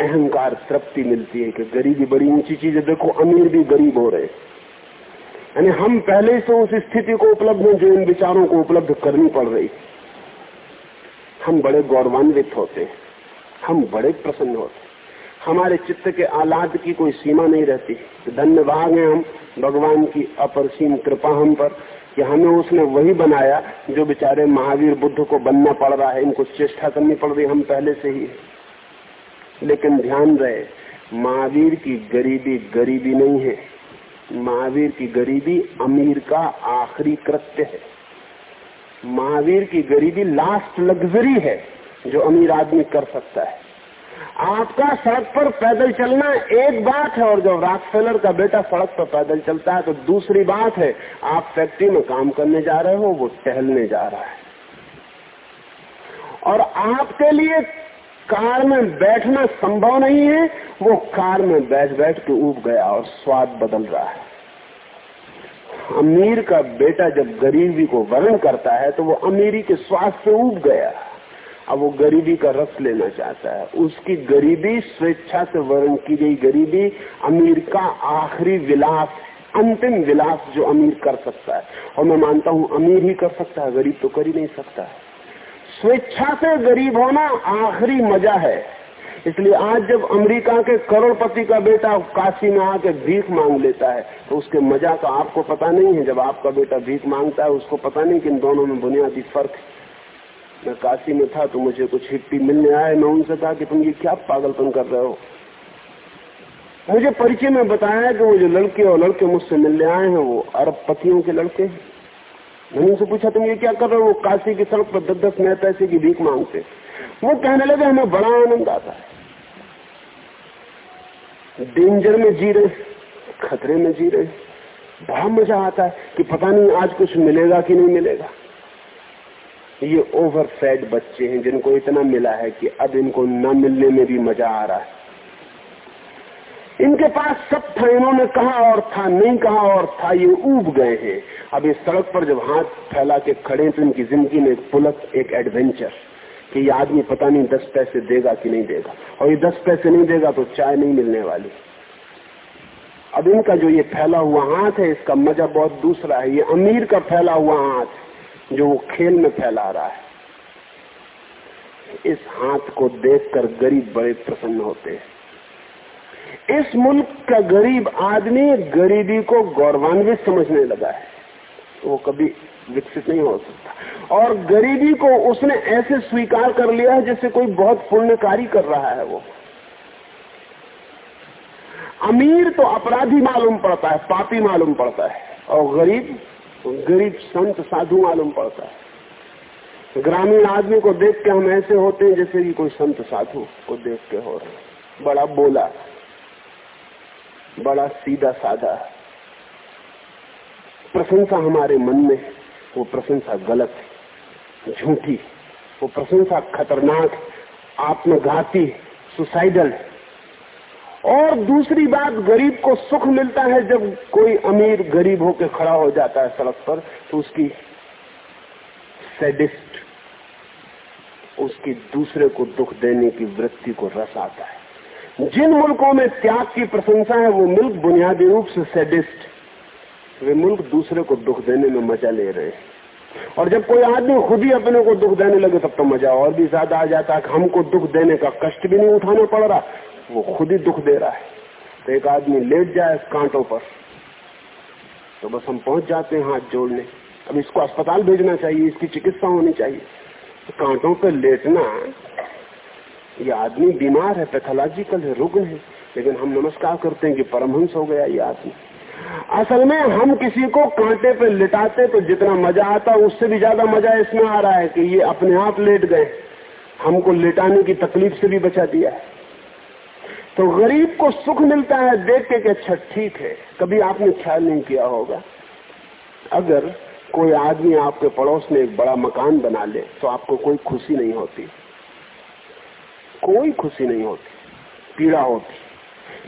अहंकार, तृप्ति मिलती है कि गरीबी बड़ी ऊँची चीज़ है। देखो, अमीर भी गरीब हो रहे यानी हम पहले से उस स्थिति को उपलब्ध हैं जो इन विचारों को उपलब्ध करनी पड़ रही। हम बड़े गौरवान्वित होते हैं। हम बड़े प्रसन्न होते हैं। हमारे चित्त के आलाद की कोई सीमा नहीं रहती। धन्यवाद है हम भगवान की अपरसीम कृपा हम पर कि हमें उसने वही बनाया जो बेचारे महावीर बुद्ध को बनना पड़ रहा है। इनको चेष्टा करनी पड़ रही हम पहले से ही। लेकिन ध्यान रहे, महावीर की गरीबी गरीबी नहीं है। महावीर की गरीबी अमीर का आखिरी कृत्य है। महावीर की गरीबी लास्ट लग्जरी है, जो अमीर आदमी कर सकता है। आपका सड़क पर पैदल चलना एक बात है, और जब राजफेलर का बेटा सड़क पर पैदल चलता है तो दूसरी बात है, आप फैक्ट्री में काम करने जा रहे हो, वो टहलने जा रहा है। और आपके लिए कार में बैठना संभव नहीं है, वो कार में बैठ बैठ के उब गया और स्वाद बदल रहा है। अमीर का बेटा जब गरीबी को वर्ण करता है तो वो अमीरी के स्वाद से उब गया। अब वो गरीबी का रस लेना चाहता है। उसकी गरीबी, स्वेच्छा से वर्ण की गई गरीबी, अमीर का आखिरी विलास, अंतिम विलास जो अमीर कर सकता है। और मैं मानता हूँ, अमीर ही कर सकता है, गरीब तो कर ही नहीं सकता। है स्वेच्छा से गरीब होना आखिरी मज़ा है। इसलिए आज जब अमेरिका के करोड़पति का बेटा काशी में आके भीख मांग लेता है तो उसके मज़ा का आपको पता नहीं है। जब आपका बेटा भीख माँगता है, उसको पता नहीं कि इन दोनों में बुनियादी फ़र्क है। मैं काशी में था तो मुझे कुछ हिप्पी मिलने आए। मैं उनसे कहा कि तुम ये क्या पागलपन कर रहे हो? मुझे परिचय में बताया कि वो जो लड़के और लड़के मुझसे मिलने आए हैं, वो अरब पतियों के लड़के मैंने उनसे पूछा, तुम ये क्या कर रहे हो? काशी की सड़क पर दस दस नए पैसे की भीख मांगते वो कहने लगे, हमें बड़ा आनंद आता है। डेंजर में जी रहे खतरे में जी रहे बड़ा मज़ा आता है कि पता नहीं आज कुछ मिलेगा कि नहीं मिलेगा। ये ओवर फेड बच्चे हैं जिनको इतना मिला है कि अब इनको न मिलने में भी मज़ा आ रहा है। इनके पास सब था, इन्होंने कहा और था, नहीं कहा और था, ये उब गए हैं। अब इस सड़क पर जब हाथ फैला के खड़े तो इनकी ज़िंदगी में एक पुलक एक एडवेंचर कि ये आदमी पता नहीं दस पैसे देगा कि नहीं देगा। और ये दस पैसे नहीं देगा तो चाय नहीं मिलने वाली। अब इनका जो ये फैला हुआ हाथ है, इसका मज़ा बहुत दूसरा है। ये अमीर का फैला हुआ हाथ, जो वो खेल में फैला रहा है। इस हाथ को देखकर गरीब बड़े प्रसन्न होते हैं। इस मुल्क का गरीब आदमी गरीबी को गौरवान्वित समझने लगा है। वो कभी विकसित नहीं हो सकता। और गरीबी को उसने ऐसे स्वीकार कर लिया है जैसे कोई बहुत पुण्यकारी कर रहा है वो। अमीर तो अपराधी मालूम पड़ता है, पापी मालूम पड़ता है, और गरीब गरीब संत, साधु मालूम पड़ता है। ग्रामीण आदमी को देख के हम ऐसे होते हैं जैसे कि कोई संत, साधु को देख के हो रहे बड़ा बोला बड़ा सीधा साधा। प्रशंसा हमारे मन में, वो प्रशंसा गलत है, झूठी वो प्रशंसा खतरनाक आत्मघाती सुसाइडल और दूसरी बात, गरीब को सुख मिलता है जब कोई अमीर गरीब होकर खड़ा हो जाता है सड़क पर तो उसकी सेडिस्ट, उसकी दूसरे को दुख देने की वृत्ति को रस आता है। जिन मुल्कों में त्याग की प्रशंसा है, वो मुल्क बुनियादी रूप से सैडिस्ट वे मुल्क दूसरे को दुख देने में मज़ा ले रहे हैं। और जब कोई आदमी खुद ही अपने को दुख देने लगे, तब तो मज़ा और भी ज़्यादा आ जाता है। हमको दुख देने का कष्ट भी नहीं उठाना पड़ रहा, वो खुद ही दुख दे रहा है। तो एक आदमी लेट जाए कांटों पर तो बस हम पहुँच जाते हैं हाथ जोड़ने। अब इसको अस्पताल भेजना चाहिए, इसकी चिकित्सा होनी चाहिए। तो कांटों पर लेटना ये आदमी बीमार है पैथोलॉजिकल है, रुग्ण है, लेकिन हम नमस्कार करते हैं कि परमहंस हो गया ये आदमी। असल में हम किसी को कांटे पे लिटाते तो जितना मज़ा आता, उससे भी ज़्यादा मज़ा इसमें आ रहा है कि ये अपने आप लेट गए। हमको लिटाने की तकलीफ़ से भी बचा दिया है। तो गरीब को सुख मिलता है देख के अच्छा ठीक है, कभी आपने ख्याल नहीं किया होगा। अगर कोई आदमी आपके पड़ोस में एक बड़ा मकान बना ले तो आपको कोई खुशी नहीं होती। कोई खुशी नहीं होती, पीड़ा होती।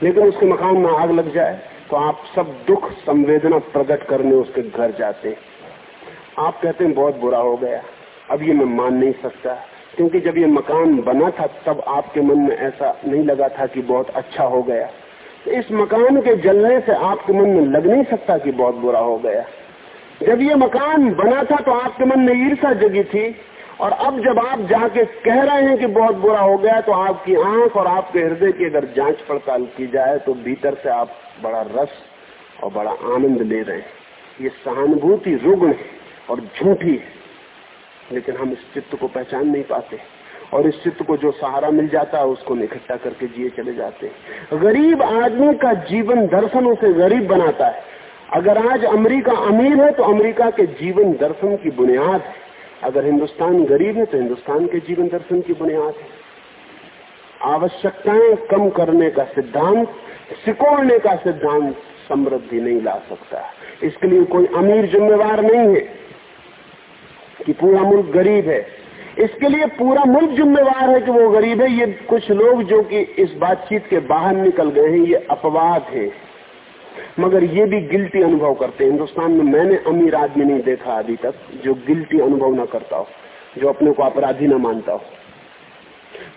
लेकिन उसके मकान में आग लग जाए तो आप सब दुख, संवेदना प्रकट करने उसके घर जाते। आप कहते हैं, बहुत बुरा हो गया। अब ये मैं मान नहीं सकता। क्योंकि जब ये मकान बना था, तब आपके मन में ऐसा नहीं लगा था कि बहुत अच्छा हो गया। तो इस मकान के जलने से आपके मन में लग नहीं सकता कि बहुत बुरा हो गया। जब ये मकान बना था तो आपके मन में ईर्षा जगी थी। और अब जब आप जाके कह रहे हैं कि बहुत बुरा हो गया तो आपकी आँख और आपके हृदय की अगर जाँच पड़ताल की जाए तो भीतर से आप बड़ा रस और बड़ा आनंद ले रहे हैं। ये सहानुभूति रुग्ण है और झूठी है। लेकिन हम इस चित्त को पहचान नहीं पाते। और इस चित्त को जो सहारा मिल जाता है, उसको इकट्ठा करके जिए चले जाते हैं। गरीब आदमी का जीवन दर्शन उसे गरीब बनाता है। अगर आज अमेरिका अमीर है तो अमेरिका के जीवन दर्शन की बुनियाद है। अगर हिंदुस्तान गरीब है तो हिंदुस्तान के जीवन दर्शन की बुनियाद है। आवश्यकताएँ कम करने का सिद्धांत, सिकोड़ने का सिद्धांत समृद्धि नहीं ला सकता। इसके लिए कोई अमीर जिम्मेवार नहीं है कि पूरा मुल्क गरीब है। इसके लिए पूरा मुल्क जिम्मेवार है कि वो गरीब है। ये कुछ लोग जो कि इस बातचीत के बाहर निकल गए हैं, ये अपवाद है। मगर ये भी गिल्टी अनुभव करते हैं। हिंदुस्तान में मैंने अमीर आदमी नहीं देखा अभी तक, जो गिल्टी अनुभव ना करता हो, जो अपने को अपराधी ना मानता हो।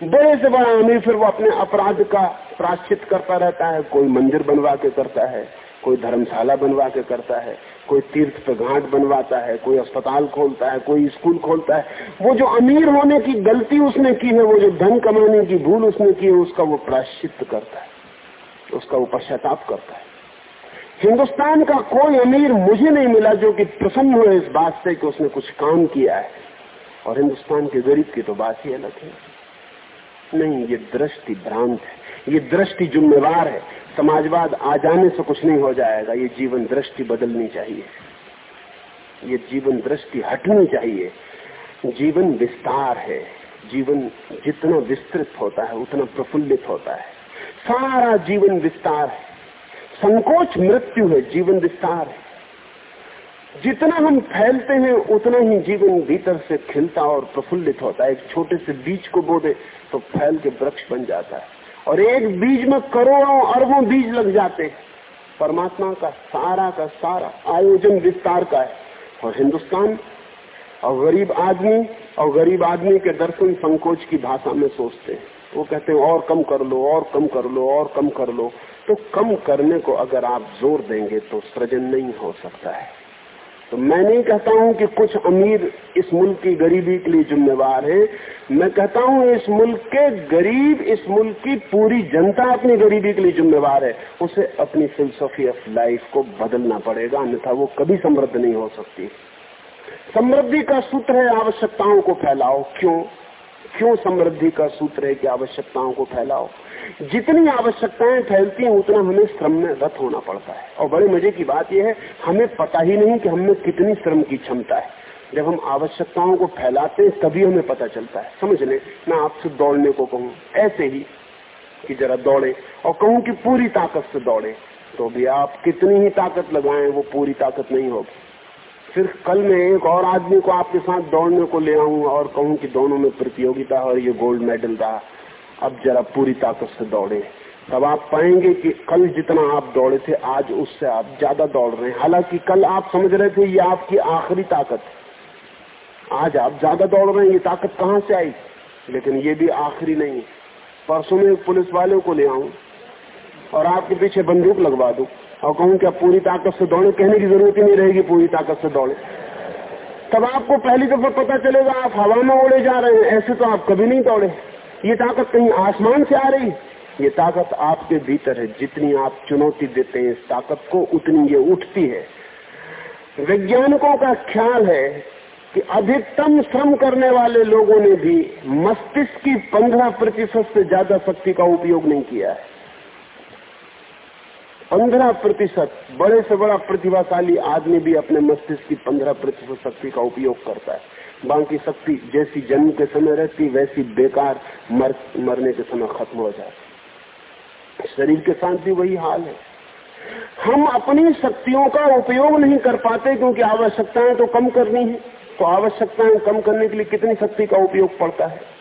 बड़े से बड़ा अमीर फिर वो अपने अपराध का प्राश्चित करता रहता है, कोई मंदिर बनवा के करता है, कोई धर्मशाला बनवा के करता है, कोई तीर्थ पे घाट बनवाता है, कोई अस्पताल खोलता है, कोई स्कूल खोलता है। वो जो अमीर होने की गलती उसने की है, वो जो धन कमाने की भूल उसने की है, उसका वो प्राश्चित करता है, उसका वो पश्चाताप करता है। हिंदुस्तान का कोई अमीर मुझे नहीं मिला जो कि प्रसन्न हुए इस बात से कि उसने कुछ काम किया है। और हिंदुस्तान के गरीब की तो बात ही अलग है। नहीं, ये दृष्टि भ्रांत है। ये दृष्टि जुम्मेवार है। समाजवाद आ जाने से कुछ नहीं हो जाएगा। ये जीवन दृष्टि बदलनी चाहिए। ये जीवन दृष्टि हटनी चाहिए। जीवन विस्तार है। जीवन जितना विस्तृत होता है, उतना प्रफुल्लित होता है। सारा जीवन विस्तार है। संकोच मृत्यु है, जीवन विस्तार है। जितना हम फैलते हैं, उतना ही जीवन भीतर से खिलता और प्रफुल्लित होता है। एक छोटे से बीज को बोधे तो फैल के वृक्ष बन जाता है। और एक बीज में करोड़ों अरबों बीज लग जाते परमात्मा का सारा का सारा आयोजन विस्तार का है। और हिंदुस्तान और गरीब आदमी और गरीब आदमी के दर्शन संकोच की भाषा में सोचते हैं। वो कहते हैं, और कम कर लो, और कम कर लो, और कम कर लो। तो कम करने को अगर आप ज़ोर देंगे तो सृजन नहीं हो सकता है। तो मैं नहीं कहता हूँ कि कुछ अमीर इस मुल्क की गरीबी के लिए जिम्मेवार है। मैं कहता हूँ इस मुल्क के गरीब, इस मुल्क की पूरी जनता अपनी गरीबी के लिए जिम्मेवार है। उसे अपनी फिलोसॉफी ऑफ़ लाइफ को बदलना पड़ेगा, अन्यथा वो कभी समृद्ध नहीं हो सकती। समृद्धि का सूत्र है, आवश्यकताओं को फैलाओ। क्यों? क्यों समृद्धि का सूत्र है कि आवश्यकताओं को फैलाओ? जितनी आवश्यकताएँ फैलती हैं, उतना हमें श्रम में रत होना पड़ता है। और बड़े मज़े की बात यह है, हमें पता ही नहीं कि हमें कितनी श्रम की क्षमता है। जब हम आवश्यकताओं को फैलाते हैं, तभी हमें पता चलता है। समझ ले, मैं आपसे दौड़ने को कहूँ, ऐसे ही कि जरा दौड़े और कहूँ कि पूरी ताकत से दौड़े तो भी आप कितनी ही ताकत लगाएँ, वो पूरी ताकत नहीं होगी। फिर कल मैं एक और आदमी को आपके साथ दौड़ने को ले आऊँगा और कहूँ कि दोनों में प्रतियोगिता और ये गोल्ड मेडल रहा अब जरा पूरी ताकत से दौड़े। तब आप पाएँगे कि कल जितना आप दौड़े थे, आज उससे आप ज़्यादा दौड़ रहे हैं। हालाँकि कल आप समझ रहे थे ये आपकी आखिरी ताकत आज आप ज़्यादा दौड़ रहे हैं, ये ताकत कहाँ से आई? लेकिन ये भी आखिरी नहीं परसों में पुलिस वाले को ले आऊँ और आपके पीछे बंदूक लगवा दू। और कहूँ क्या पूरी ताकत से दौड़े, कहने की ज़रूरत ही नहीं रहेगी पूरी ताकत से दौड़े। तब आपको पहली दफ़ा पता चलेगा, आप हवा में उड़े जा रहे हैं, ऐसे तो आप कभी नहीं दौड़े। ये ताकत कहीं आसमान से आ रही? ये ताकत आपके भीतर है, जितनी आप चुनौती देते हैं इस ताकत को, उतनी ये उठती है। वैज्ञानिकों का ख्याल है कि अधिकतम श्रम करने वाले लोगों ने भी मस्तिष्क की पंद्रह प्रतिशत से ज़्यादा शक्ति का उपयोग नहीं किया है। पंद्रह प्रतिशत, बड़े से बड़ा प्रतिभाशाली आदमी भी अपने मस्तिष्क की पंद्रह प्रतिशत शक्ति का उपयोग करता है। बाकी शक्ति जैसी जन्म के समय रहती, वैसी बेकार मर, मरने के समय खत्म हो जाती। शरीर के साथ भी वही हाल है। हम अपनी शक्तियों का उपयोग नहीं कर पाते क्योंकि आवश्यकताएँ तो कम करनी है। तो आवश्यकताएँ कम करने के लिए कितनी शक्ति का उपयोग पड़ता है?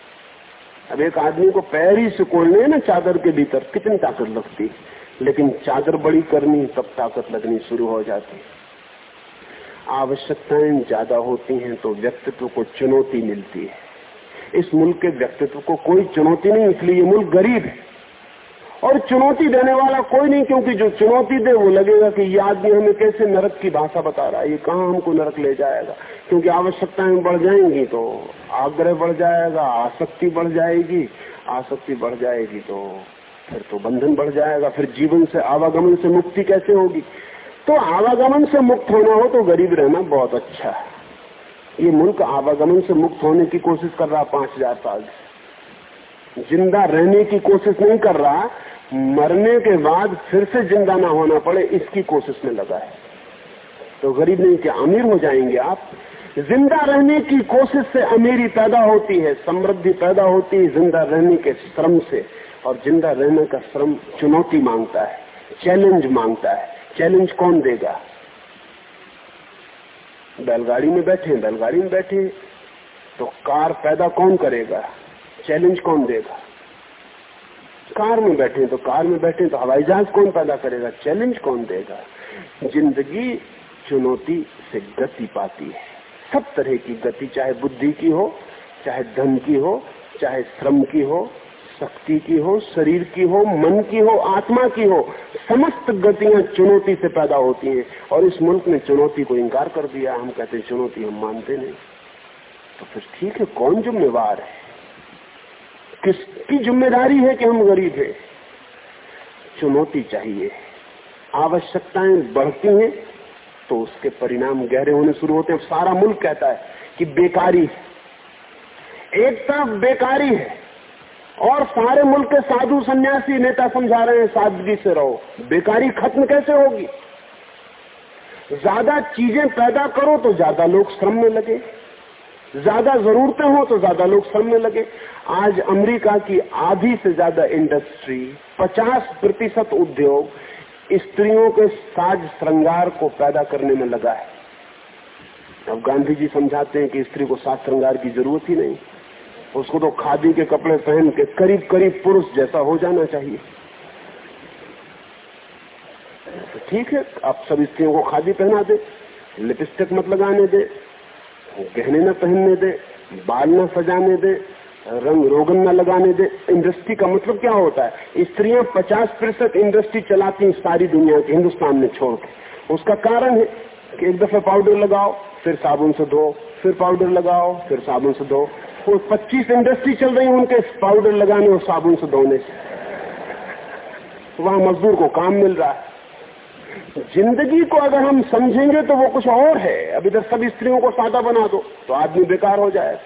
अब एक आदमी को पैर ही सुकोड़ने ना चादर के भीतर कितनी ताकत लगती लेकिन चादर बड़ी करनी, तब ताकत लगनी शुरू हो जाती आवश्यकताएँ ज़्यादा होती हैं तो व्यक्तित्व को चुनौती मिलती है। इस मुल्क के व्यक्तित्व को कोई चुनौती नहीं, इसलिए ये मुल्क गरीब है। और चुनौती देने वाला कोई नहीं, क्योंकि जो चुनौती दे, वो लगेगा कि ये आदमी हमें कैसे नरक की भाषा बता रहा है। ये कहाँ हमको नरक ले जाएगा? क्योंकि आवश्यकताएँ बढ़ जाएँगी तो आग्रह बढ़ जाएगा, आसक्ति बढ़ जाएगी। आसक्ति बढ़ जाएगी तो फिर तो बंधन बढ़ जाएगा, फिर जीवन से आवागमन से मुक्ति कैसे होगी? तो आवागमन से मुक्त होना हो तो गरीब रहना बहुत अच्छा है। ये मुल्क आवागमन से मुक्त होने की कोशिश कर रहा पाँच हज़ार साल ज़िंदा रहने की कोशिश नहीं कर रहा मरने के बाद फिर से ज़िंदा ना होना पड़े, इसकी कोशिश में लगा है। तो गरीब नहीं क्या अमीर हो जाएँगे आप। ज़िंदा रहने की कोशिश से अमीरी पैदा होती है, समृद्धि पैदा होती है, ज़िंदा रहने के श्रम से। और ज़िंदा रहने का श्रम चुनौती माँगता है, चैलेंज माँगता है। चैलेंज कौन देगा? बैलगाड़ी में बैठे, बैलगाड़ी में बैठे तो कार पैदा कौन करेगा? चैलेंज कौन देगा? कार में बैठे तो कार में बैठे तो हवाई जहाज़ कौन पैदा करेगा? चैलेंज कौन देगा? ज़िंदगी चुनौती से गति पाती है। सब तरह की गति, चाहे बुद्धि की हो, चाहे धन की हो, चाहे श्रम की हो, शक्ति की हो, शरीर की हो, मन की हो, आत्मा की हो, समस्त गतियाँ चुनौती से पैदा होती हैं। और इस मुल्क ने चुनौती को इंकार कर दिया। हम कहते हैं, चुनौती हम मानते नहीं। तो फिर ठीक है, कौन जिम्मेवार है? किसकी ज़िम्मेदारी है कि हम गरीब हैं? चुनौती चाहिए। आवश्यकताएँ बढ़ती हैं तो उसके परिणाम गहरे होने शुरू होते हैं। सारा मुल्क कहता है कि बेकारी एक तरफ़ बेकारी है, और सारे मुल्क के साधु सन्यासी नेता समझा रहे हैं, सादगी से रहो। बेकारी खत्म कैसे होगी? ज़्यादा चीज़ें पैदा करो तो ज़्यादा लोग श्रम में लगे। ज़्यादा जरूरतें हो तो ज़्यादा लोग में लगे। आज अमेरिका की आधी से ज़्यादा इंडस्ट्री 50 प्रतिशत उद्योग स्त्रियों के साज श्रृंगार को पैदा करने में लगा है। अब गांधी जी समझाते हैं कि स्त्री को साज श्रृंगार की ज़रूरत ही नहीं। उसको तो खादी के कपड़े पहन के करीब करीब पुरुष जैसा हो जाना चाहिए। तो ठीक है, आप सब स्त्रियों को खादी पहना दे, लिपस्टिक मत लगाने दे। गहने न पहनने दे, बाल न सजाने दे, रंग रोगन न लगाने दे, इंडस्ट्री का मतलब क्या होता है? स्त्रियाँ 50 प्रतिशत इंडस्ट्री चलाती सारी दुनिया की, हिंदुस्तान में छोड़ के। उसका कारण है कि एक दफे पाउडर लगाओ, फिर साबुन से धो, फिर पाउडर लगाओ, फिर साबुन से धो। वो 25 इंडस्ट्री चल रही है उनके पाउडर लगाने और साबुन से धोने से। वहाँ मजदूर को काम मिल रहा है। ज़िंदगी को अगर हम समझेंगे तो वो कुछ और है। अब इधर सब स्त्रियों को सादा बना दो तो आदमी बेकार हो जाएगा।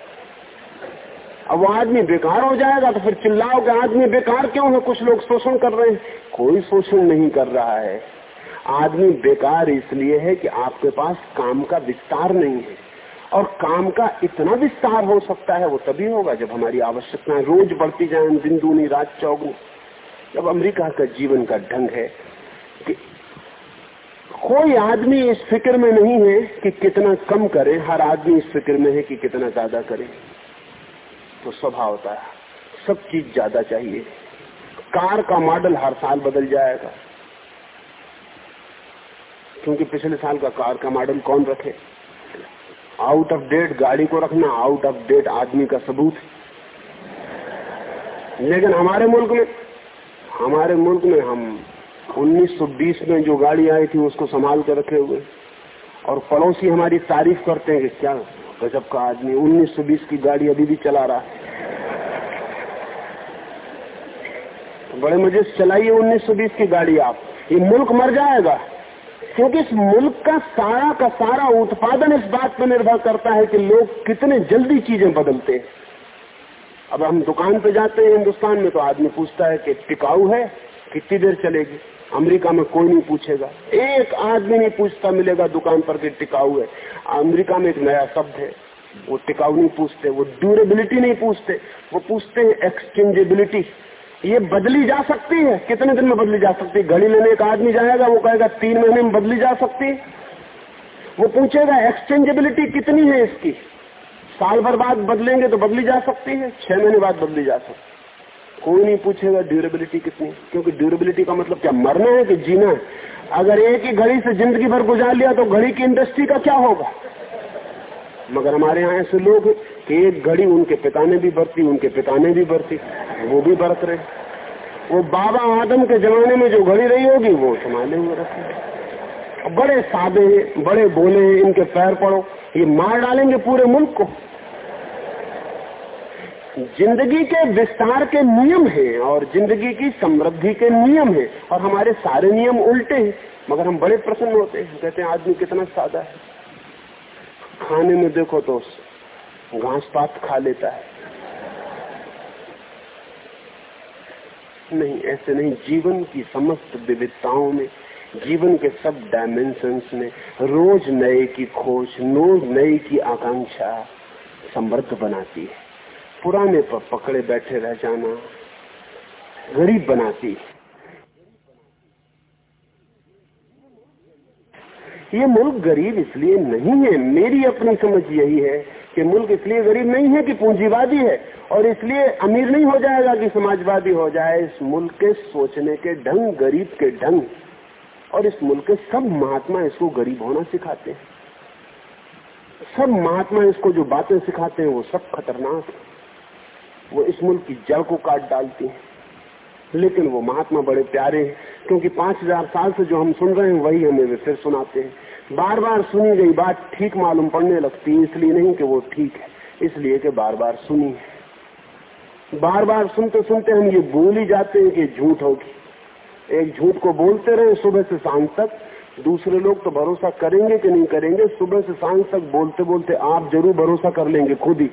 अब वो आदमी बेकार हो जाएगा तो फिर चिल्लाओगे, आदमी बेकार क्यों है? कुछ लोग शोषण कर रहे हैं। कोई शोषण नहीं कर रहा है। आदमी बेकार इसलिए है कि आपके पास काम का विस्तार नहीं है। और काम का इतना विस्तार हो सकता है, वो तभी होगा जब हमारी आवश्यकताएँ रोज बढ़ती जाए, दिन दूनी, रात चौगुनी। जब अमेरिका का जीवन का ढंग है कि कोई आदमी इस फ़िक्र में नहीं है कि कितना कम करे। हर आदमी इस फ़िक्र में है कि कितना ज़्यादा करे। तो स्वभाव होता है, सब चीज़ ज़्यादा चाहिए। कार का मॉडल हर साल बदल जाएगा। क्योंकि पिछले साल का कार का मॉडल कौन रखे? आउट ऑफ़ डेट गाड़ी को रखना आउट ऑफ़ डेट आदमी का सबूत लेकिन हमारे मुल्क में, हमारे मुल्क में हम 1920 में जो गाड़ी आई थी, उसको संभाल कर रखे हुए। और पड़ोसी हमारी तारीफ़ करते हैं कि क्या गजब का आदमी 1920 की गाड़ी अभी भी चला रहा है। बड़े मज़े से चलाइए 1920 की गाड़ी आप। ये मुल्क मर जाएगा, क्योंकि इस मुल्क का सारा का सारा उत्पादन इस बात पर निर्भर करता है कि लोग कितने जल्दी चीज़ें बदलते हैं। अब हम दुकान पे जाते हैं हिंदुस्तान में तो आदमी पूछता है कि टिकाऊ है, कितनी देर चलेगी? अमेरिका में कोई नहीं पूछेगा। एक आदमी नहीं पूछता मिलेगा, दुकान पर कि टिकाऊ है। अमेरिका में एक नया शब्द है, वो टिकाऊ नहीं पूछते, वो ड्यूरेबिलिटी नहीं पूछते, वो पूछते हैं एक्सचेंजेबिलिटी ये बदली जा सकती है। कितने दिन में बदली जा सकती है? घड़ी लेने एक आदमी जाएगा, वो कहेगा, तीन महीने में बदली जा सकती है। वो पूछेगा एक्सचेंजेबिलिटी कितनी है इसकी? साल भर बाद बदलेंगे तो बदली जा सकती है? छह महीने बाद बदली जा सकती कोई नहीं पूछेगा ड्यूरेबिलिटी कितनी। क्योंकि ड्यूरेबिलिटी का मतलब क्या? मरना है कि जीना है? अगर एक ही घड़ी से ज़िंदगी भर गुजार लिया तो घड़ी की इंडस्ट्री का क्या होगा? मगर हमारे यहाँ ऐसे लोग कि एक घड़ी उनके पिता ने भी बरती उनके पिता ने भी बरती वो भी बरत रहे। वो बाबा आदम के जमाने में जो घड़ी रही होगी, वो संभाले हुए रखे बड़े सादे, बड़े बोले इनके पैर पड़ो। ये मार डालेंगे पूरे मुल्क को। ज़िंदगी के विस्तार के नियम हैं और ज़िंदगी की समृद्धि के नियम हैं और हमारे सारे नियम उल्टे हैं। मगर हम बड़े प्रसन्न होते हैं। कहते हैं, आदमी कितना सादा है। खाने में देखो तो घास पात खा लेता है। नहीं, ऐसे नहीं। जीवन की समस्त विविधताओं में, जीवन के सब डायमेंशंस में, रोज नए की खोज रोज नए की आकांक्षा समृद्ध बनाती है। पुराने पर पकड़े बैठे रह जाना, गरीब बनाती। ये मुल्क गरीब इसलिए नहीं है, मेरी अपनी समझ यही है कि मुल्क इसलिए गरीब नहीं है कि पूंजीवादी है, और इसलिए अमीर नहीं हो जाएगा कि समाजवादी हो जाए। इस मुल्क के सोचने के ढंग गरीब के ढंग, और इस मुल्क के सब महात्मा इसको गरीब होना सिखाते हैं। सब महात्मा इसको जो बातें सिखाते हैं वो सब खतरनाक है। वो इस मुल्क की जड़ को काट डालती है। लेकिन वो महात्मा बड़े प्यारे हैं, क्योंकि पाँच हज़ार साल से जो हम सुन रहे हैं, वही हमें वे फिर सुनाते हैं। बार बार सुनी गई बात ठीक मालूम पड़ने लगती है, इसलिए नहीं कि वो ठीक है, इसलिए कि बार बार सुनी है। बार बार सुनते सुनते हम ये भूल ही जाते हैं कि झूठ होगी। एक झूठ को बोलते रहे सुबह से शाम तक, दूसरे लोग तो भरोसा करेंगे कि नहीं करेंगे, सुबह से शाम तक बोलते बोलते आप ज़रूर भरोसा कर लेंगे खुद ही।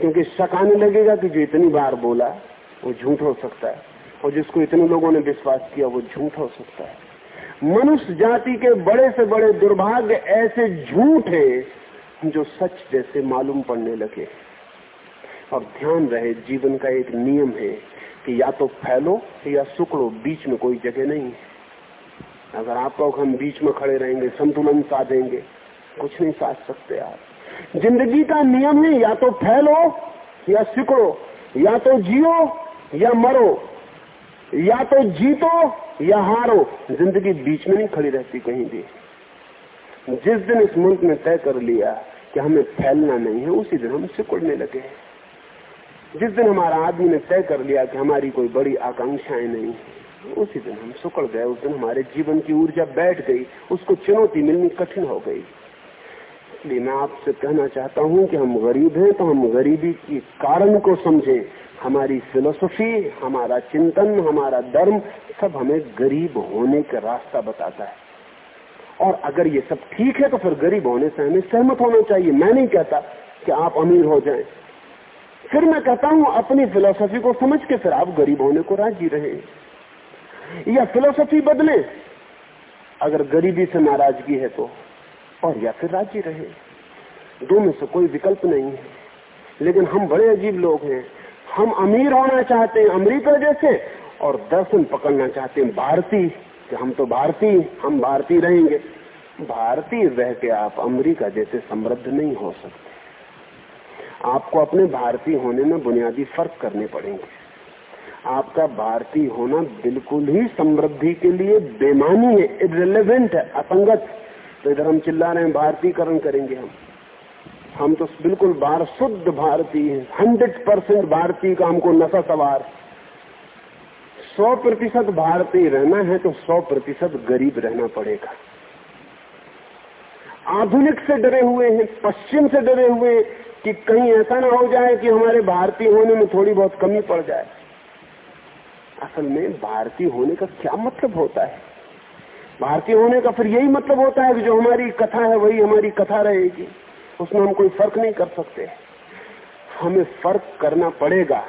क्योंकि शक आने लगेगा कि जो इतनी बार बोला, वो झूठ हो सकता है। और जिसको इतने लोगों ने विश्वास किया, वो झूठ हो सकता है। मनुष्य जाति के बड़े से बड़े दुर्भाग्य ऐसे झूठ है जो सच जैसे मालूम पड़ने लगे। और ध्यान रहे, जीवन का एक नियम है कि या तो फैलो या सुकड़ो बीच में कोई जगह नहीं है। अगर आप लोग हम बीच में खड़े रहेंगे, संतुलन साधेंगे, कुछ नहीं साध सकते आप। ज़िंदगी का नियम है या तो फैलो, या सिकड़ो, या तो जियो, या मरो, या तो जीतो, या हारो। ज़िंदगी बीच में नहीं खड़ी रहती कहीं भी। जिस दिन इस मुल्क ने तय कर लिया कि हमें फैलना नहीं है, उसी दिन हम सिकुड़ने लगे जिस दिन हमारा आदमी ने तय कर लिया कि हमारी कोई बड़ी आकांक्षाएँ नहीं उसी दिन हम सुकड़ गए। उस दिन हमारे जीवन की ऊर्जा बैठ गई, उसको चुनौती मिलनी कठिन हो गई। इसलिए मैं आपसे कहना चाहता हूँ कि हम गरीब हैं तो हम गरीबी की कारण को समझें। हमारी फिलोसफी हमारा चिंतन, हमारा धर्म, सब हमें गरीब होने का रास्ता बताता है। और अगर ये सब ठीक है तो फिर गरीब होने से हमें सहमत होना चाहिए। मैं नहीं कहता कि आप अमीर हो जाएँ। फिर मैं कहता हूँ, अपनी फिलोसफी को समझ के फिर आप गरीब होने को राज़ी रहे। या फिलोसफी बदले। अगर गरीबी से नाराज़गी है तो। और या फिर राज़ी रहे। दो में से कोई विकल्प नहीं है। लेकिन हम बड़े अजीब लोग हैं। हम अमीर होना चाहते हैं अमेरिका जैसे, और दर्शन पकड़ना चाहते हैं भारतीय। कि हम तो भारतीय, हम भारतीय रहेंगे। भारतीय रह के आप अमेरिका जैसे समृद्ध नहीं हो सकते। आपको अपने भारतीय होने में बुनियादी फ़र्क करने पड़ेंगे। आपका भारतीय होना बिल्कुल ही समृद्धि के लिए बेमानी है इरेलीवेंट है असंगत तो इधर हम चिल्ला रहे हैं भारतीयकरण करेंगे हम। हम तो बिल्कुल बार, शुद्ध भारतीय हैं। हंड्रेड परसेंट भारतीय का हमको नशा सवार। सौ प्रतिशत भारतीय रहना है तो सौ प्रतिशत गरीब रहना पड़ेगा। आधुनिक से डरे हुए हैं, पश्चिम से डरे हुए कि कहीं ऐसा ना हो जाए कि हमारे भारतीय होने में थोड़ी बहुत कमी पड़ जाए। असल में भारतीय होने का क्या मतलब होता है? भारतीय होने का फिर यही मतलब होता है कि जो हमारी कथा है, वही हमारी कथा रहेगी। उसमें हम कोई फ़र्क नहीं कर सकते। हमें फ़र्क करना पड़ेगा।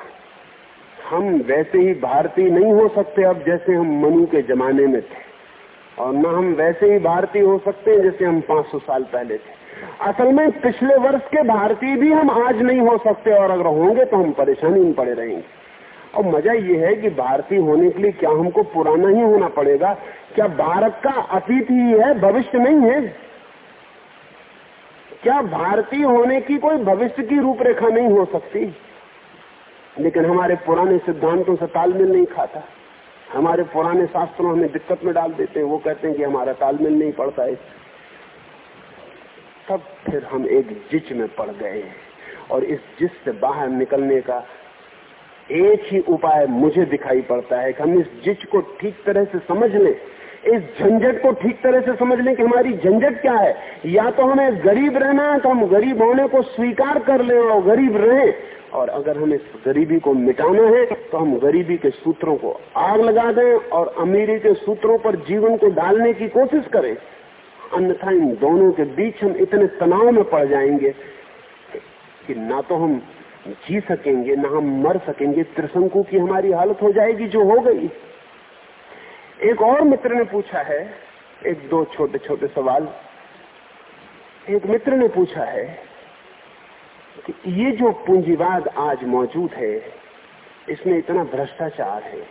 हम वैसे ही भारतीय नहीं हो सकते अब जैसे हम मनु के जमाने में थे। और न हम वैसे ही भारतीय हो सकते हैं जैसे हम 500 साल पहले थे। असल में पिछले वर्ष के भारतीय भी हम आज नहीं हो सकते और अगर होंगे तो हम परेशानी में पड़े रहेंगे। और मज़ा ये है कि भारतीय होने के लिए क्या हमको पुराना ही होना पड़ेगा? क्या भारत का अतीत ही है, भविष्य नहीं है? क्या भारतीय होने की कोई भविष्य की रूपरेखा नहीं हो सकती? लेकिन हमारे पुराने सिद्धांतों से तालमेल नहीं खाता। हमारे पुराने शास्त्रों हमें दिक्कत में डाल देते हैं। वो कहते हैं कि हमारा तालमेल नहीं पड़ता है। तब फिर हम एक जिच में पड़ गए और इस जिस से बाहर निकलने का एक ही उपाय मुझे दिखाई पड़ता है कि हम इस जिच को ठीक तरह से समझ लें, इस झंझट को ठीक तरह से समझ लें कि हमारी झंझट क्या है। या तो हमें गरीब रहना है तो हम गरीब होने को स्वीकार कर लें और गरीब रहें। और अगर हमें इस गरीबी को मिटाना है तो हम गरीबी के सूत्रों को आग लगा दें और अमीरी के सूत्रों पर जीवन को डालने की कोशिश करें। अन्यथा इन दोनों के बीच हम इतने तनाव में पड़ जाएँगे कि ना तो हम जी सकेंगे, ना हम मर सकेंगे, त्रिशंकु की हमारी हालत हो जाएगी जो हो गई। एक और मित्र ने पूछा है, एक दो छोटे छोटे सवाल। एक मित्र ने पूछा है कि ये जो पूंजीवाद आज मौजूद है, इसमें इतना भ्रष्टाचार है,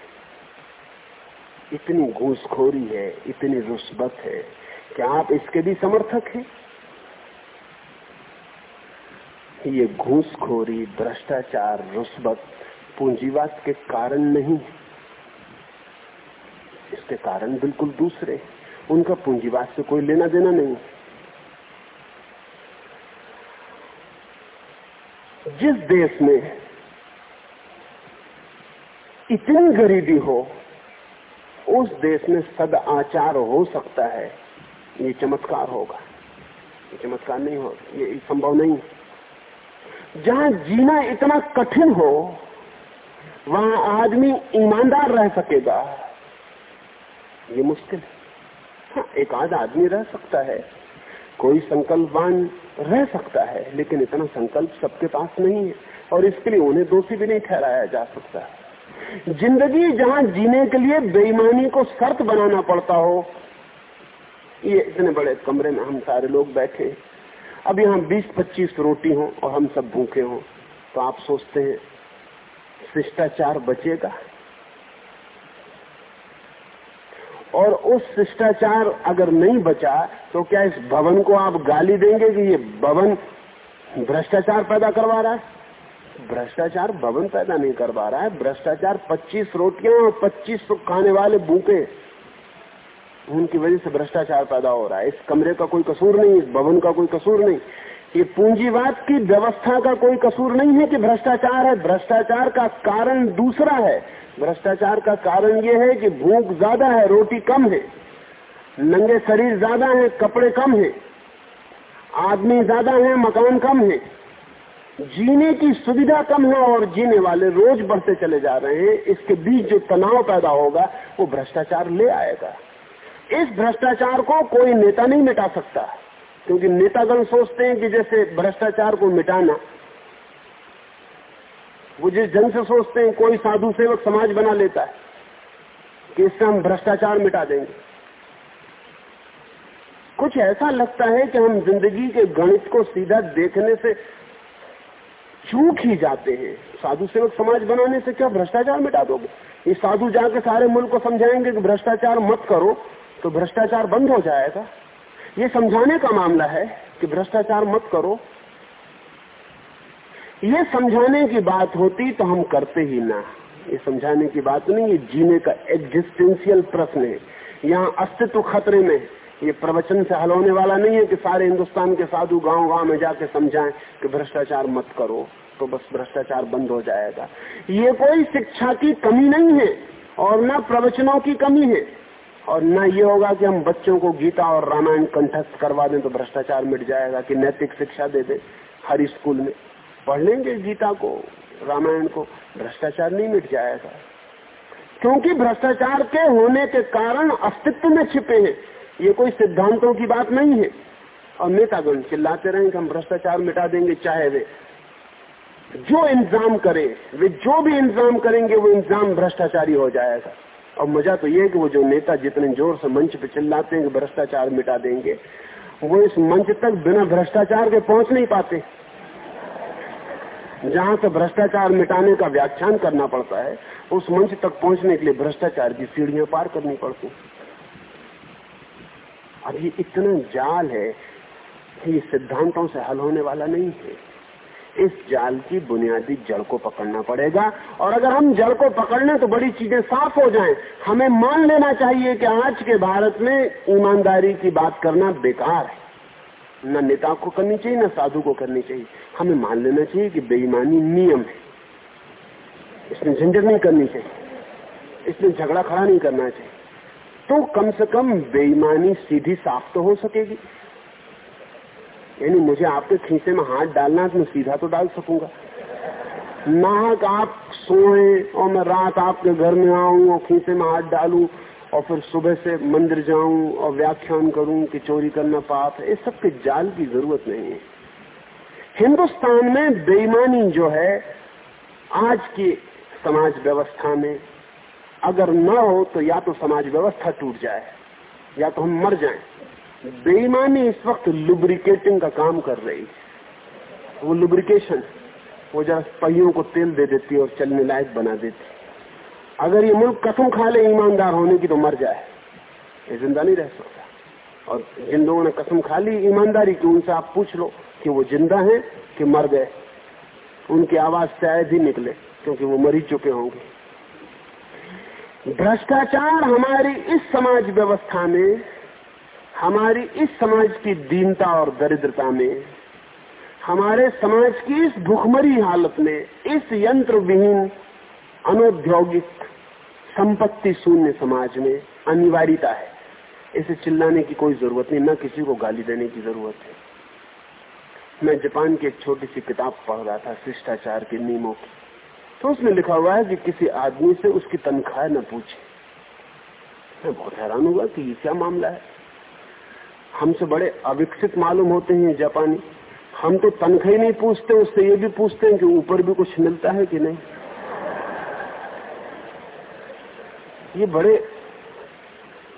इतनी घूसखोरी है, इतनी रुस्बत है, क्या आप इसके भी समर्थक हैं? ये घूसखोरी, भ्रष्टाचार रुस्बत पूंजीवाद के कारण नहीं इसके कारण बिल्कुल दूसरे उनका पूंजीवाद से कोई लेना देना नहीं जिस देश में इतनी गरीबी हो, उस देश में सद आचार हो सकता है। ये चमत्कार होगा। ये चमत्कार नहीं हो ये संभव नहीं जहाँ जीना इतना कठिन हो, वहाँ आदमी ईमानदार रह सकेगा। ये मुश्किल हाँ। एक आध आदमी रह सकता है। कोई संकल्पवान रह सकता है, लेकिन इतना संकल्प सबके पास नहीं है, और इसके लिए उन्हें दोषी भी नहीं ठहराया जा सकता। ज़िंदगी जहाँ जीने के लिए बेईमानी को शर्त बनाना पड़ता हो, ये इतने बड़े कमरे में हम सारे लोग बैठे अब यहाँ 20-25 रोटी हो और हम सब भूखे हो तो आप सोचते हैं, शिष्टाचार बचेगा? और उस शिष्टाचार अगर नहीं बचा तो क्या इस भवन को आप गाली देंगे कि ये भवन भ्रष्टाचार पैदा करवा रहा है? भ्रष्टाचार भवन पैदा नहीं करवा रहा है, भ्रष्टाचार 25 रोटियाँ और 25 खाने वाले भूखे। उनकी वजह से भ्रष्टाचार पैदा हो रहा है। इस कमरे का कोई कसूर नहीं, इस भवन का कोई कसूर नहीं। ये पूंजीवाद की व्यवस्था का कोई कसूर नहीं है कि भ्रष्टाचार है। भ्रष्टाचार का कारण दूसरा है। भ्रष्टाचार का कारण ये है कि भूख ज़्यादा है, रोटी कम है, नंगे शरीर ज़्यादा है, कपड़े कम है, आदमी ज़्यादा है, मकान कम है। जीने की सुविधा कम है और जीने वाले रोज बढ़ते चले जा रहे हैं। इसके बीच जो तनाव पैदा होगा, वो भ्रष्टाचार ले आएगा। इस भ्रष्टाचार को कोई नेता नहीं मिटा सकता। क्योंकि नेतागण सोचते हैं कि जैसे भ्रष्टाचार को मिटाना, वो जिस ढंग से सोचते हैं, कोई साधु सेवक समाज बना लेता है, कि इससे हम भ्रष्टाचार मिटा देंगे। कुछ ऐसा लगता है कि हम ज़िंदगी के गणित को सीधा देखने से चूक ही जाते हैं। साधु सेवक समाज बनाने से क्या भ्रष्टाचार मिटा दोगे? ये साधु जाके सारे मुल्क को समझाएँगे कि भ्रष्टाचार मत करो। तो भ्रष्टाचार बंद हो जाएगा। ये समझाने का मामला है कि भ्रष्टाचार मत करो। ये समझाने की बात होती तो हम करते ही ना। ये समझाने की बात नहीं, ये जीने का एग्जिस्टेंशियल प्रश्न है। यहाँ अस्तित्व खतरे में। ये प्रवचन से हल होने वाला नहीं है कि सारे हिंदुस्तान के साधु गाँव गाँव में जाके समझाएँ कि भ्रष्टाचार मत करो तो बस भ्रष्टाचार बंद हो जाएगा। ये कोई शिक्षा की कमी नहीं है और न प्रवचनों की कमी है। और न ये होगा कि हम बच्चों को गीता और रामायण कंठस्थ करवा दें तो भ्रष्टाचार मिट जाएगा कि नैतिक शिक्षा दे दे हर स्कूल में। पढ़ लेंगे गीता को, रामायण को, भ्रष्टाचार नहीं मिट जाएगा। क्योंकि भ्रष्टाचार के होने के कारण अस्तित्व में छिपे हैं। ये कोई सिद्धांतों की बात नहीं है। और नेतागण चिल्लाते रहे कि हम भ्रष्टाचार मिटा देंगे, चाहे वे जो इंतज़ाम करे। वे जो भी इंतज़ाम करेंगे, वो इंतज़ाम भ्रष्टाचारी हो जाएगा। और मज़ा तो ये कि वो जो नेता जितने ज़ोर से मंच पे चिल्लाते हैं कि भ्रष्टाचार मिटा देंगे, वो इस मंच तक बिना भ्रष्टाचार के पहुँच नहीं पाते। जहाँ से भ्रष्टाचार मिटाने का व्याख्यान करना पड़ता है, उस मंच तक पहुँचने के लिए भ्रष्टाचार की सीढ़ियाँ पार करनी पड़ती। अब ये इतना जाल है कि सिद्धांतों से हल होने वाला नहीं है। इस जाल की बुनियादी जड़ को पकड़ना पड़ेगा। और अगर हम जड़ को पकड़ लें तो बड़ी चीज़ें साफ़ हो जाएँ। हमें मान लेना चाहिए कि आज के भारत में ईमानदारी की बात करना बेकार है। न नेता को करनी चाहिए, न साधु को करनी चाहिए। हमें मान लेना चाहिए कि बेईमानी नियम है। इसमें झंझट नहीं करनी चाहिए। इसमें झगड़ा खड़ा नहीं करना चाहिए। तो कम से कम बेईमानी सीधी साफ़ तो हो सकेगी। यानी मुझे आपके खीसे में हाथ डालना तो मैं सीधा तो डाल सकूँगा। नाहक आप सोए और मैं रात आपके घर में आऊँ और खीसे में हाथ डालू और फिर सुबह से मंदिर जाऊँ और व्याख्यान करूँ कि चोरी करना पाप है। इस सब के जाल की ज़रूरत नहीं है। हिंदुस्तान में बेईमानी जो है, आज की समाज व्यवस्था में अगर न हो तो या तो समाज व्यवस्था टूट जाए, या तो हम मर जाएँ। बेईमानी इस वक्त लुब्रिकेटिंग का काम कर रही है। वो लुब्रिकेशन वो जरा पहियों को तेल दे देती और चलने लायक बना देती अगर ये मुल्क कसम खा ले ईमानदार होने की तो मर जाए। ये ज़िंदा नहीं रह सकता। और जिन लोगों ने कसम खा ली ईमानदारी की, उनसे आप पूछ लो कि वो ज़िंदा है कि मर गए। उनकी आवाज़ शायद ही निकले, क्योंकि वो मरी चुके होंगे। भ्रष्टाचार हमारी इस समाज व्यवस्था में हमारी इस समाज की दीनता और दरिद्रता में, हमारे समाज की इस भूखमरी हालत में, इस यंत्र विहीन अनौद्योगिक, संपत्ति शून्य समाज में अनिवार्यता है। इसे चिल्लाने की कोई ज़रूरत नहीं, न किसी को गाली देने की ज़रूरत है। मैं जापान की एक छोटी सी किताब पढ़ रहा था, शिष्टाचार के नियमों की। तो उसमें लिखा हुआ है कि किसी आदमी से उसकी तनख्वाह न पूछे। मैं बहुत हैरान हुआ कि ये क्या मामला है। हमसे बड़े अविकसित मालूम होते हैं जापानी। हम तो तनख्वाही नहीं पूछते, उससे ये भी पूछते हैं कि ऊपर भी कुछ मिलता है कि नहीं। ये बड़े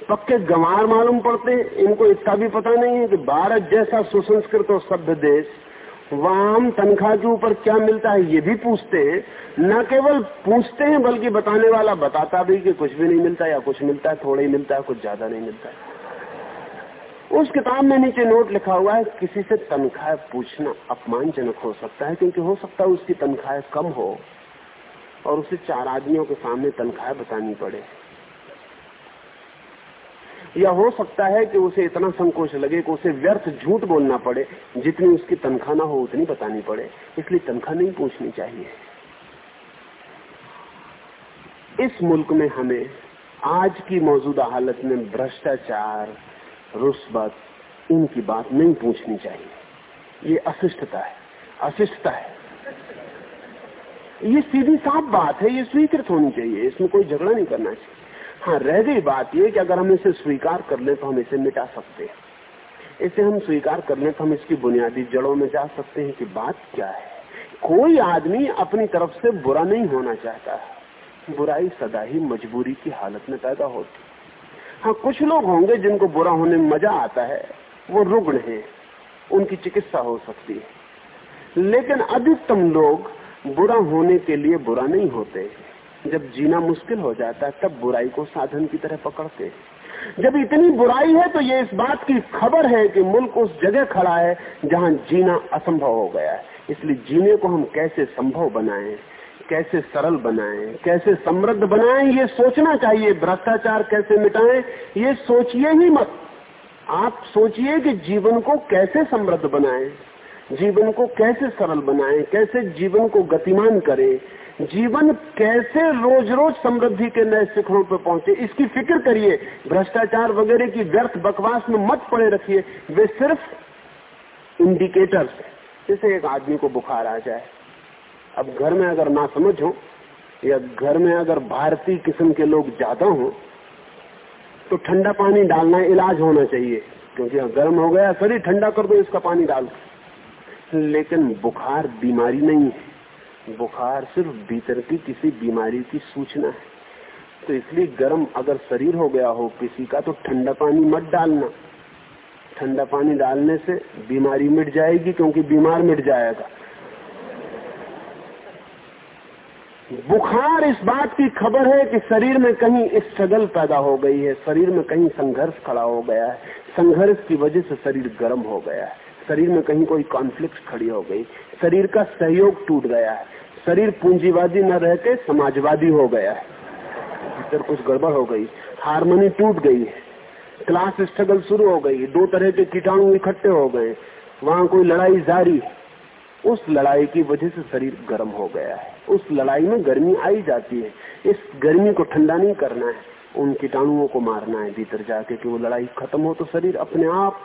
पक्के गंवार मालूम पड़ते हैं, इनको इतना भी पता नहीं है कि भारत जैसा सुसंस्कृत और सभ्य देश, वहाँ हम तनख्वाह के ऊपर क्या मिलता है ये भी पूछते हैं। न केवल पूछते हैं, बल्कि बताने वाला बताता भी कि कुछ भी नहीं मिलता या कुछ मिलता है, थोड़ा ही मिलता है, कुछ ज़्यादा नहीं मिलता है। उस किताब में नीचे नोट लिखा हुआ है, किसी से तनख्वाह पूछना अपमानजनक हो सकता है, क्योंकि हो सकता है उसकी तनख्वाह कम हो और उसे चार आदमियों के सामने तनख्वाह बतानी पड़े। या हो सकता है कि उसे इतना संकोच लगे कि उसे व्यर्थ झूठ बोलना पड़े, जितनी उसकी तनख्वाह ना हो उतनी बतानी पड़े। इसलिए तनख्वाह नहीं पूछनी चाहिए। इस मुल्क में हमें आज की मौजूदा हालत में भ्रष्टाचार रुस्बत इनकी बात नहीं पूछनी चाहिए। ये अशिष्टता है अशिष्टता है। ये सीधी साफ़ बात है, ये स्वीकृत होनी चाहिए, इसमें कोई झगड़ा नहीं करना चाहिए। हाँ रह गई बात ये कि अगर हम इसे स्वीकार कर ले तो हम इसे मिटा सकते हैं। इसे हम स्वीकार कर ले तो हम इसकी बुनियादी जड़ों में जा सकते हैं कि बात क्या है। कोई आदमी अपनी तरफ़ से बुरा नहीं होना चाहता। बुराई सदा ही मजबूरी की हालत में पैदा होती हाँ कुछ लोग होंगे जिनको बुरा होने में मज़ा आता है। वो रुग्ण है। उनकी चिकित्सा हो सकती है। लेकिन अधिकतम लोग बुरा होने के लिए बुरा नहीं होते। जब जीना मुश्किल हो जाता है, तब बुराई को साधन की तरह पकड़ते जब इतनी बुराई है तो ये इस बात की खबर है कि मुल्क उस जगह खड़ा है जहाँ जीना असंभव हो गया है। इसलिए जीने को हम कैसे संभव बनाएँ? कैसे सरल बनाएँ, कैसे समृद्ध बनाएँ, ये सोचना चाहिए, भ्रष्टाचार कैसे मिटाएँ, ये सोचिए ही मत। आप सोचिए कि जीवन को कैसे समृद्ध बनाएँ, जीवन को कैसे सरल बनाएँ, कैसे जीवन को गतिमान करें, जीवन कैसे रोज रोज समृद्धि के नए शिखरों पर पहुँचे, इसकी फ़िक्र करिए, भ्रष्टाचार वगैरह की व्यर्थ बकवास में मत पड़े रखिए, वे सिर्फ़ इंडिकेटर्स जैसे एक आदमी को बुखार आ जाए अब घर में अगर ना समझ हो, या घर में अगर भारतीय किस्म के लोग ज़्यादा हो तो ठंडा पानी डालना इलाज होना चाहिए। क्योंकि गर्म हो गया, शरीर ठंडा कर दो, इसका पानी डाल लेकिन बुखार बीमारी नहीं है। बुखार सिर्फ़ भीतर की किसी बीमारी की सूचना है। तो इसलिए गर्म अगर शरीर हो गया हो किसी का तो ठंडा पानी मत डालना। ठंडा पानी डालने से बीमारी मिट जाएगी, क्योंकि बीमार मिट जाएगा। बुखार इस बात की खबर है कि शरीर में कहीं स्ट्रगल पैदा हो गई है। शरीर में कहीं संघर्ष खड़ा हो गया है। संघर्ष की वजह से शरीर गर्म हो गया है। शरीर में कहीं कोई कॉन्फ्लिक्ट खड़ी हो गई। शरीर का सहयोग टूट गया है। शरीर पूंजीवादी न रह के समाजवादी हो गया है। भीतर कुछ गड़बड़ हो गई। हारमोनी टूट गई है। क्लास स्ट्रगल शुरू हो गई। दो तरह के कीटाणु इकट्ठे हो गए। वहाँ कोई लड़ाई जारी। उस लड़ाई की वजह से शरीर गर्म हो गया है। उस लड़ाई में गर्मी आई जाती है। इस गर्मी को ठंडा नहीं करना है। उन कीटाणुओं को मारना है भीतर जाके कि वो लड़ाई खत्म हो तो शरीर अपने आप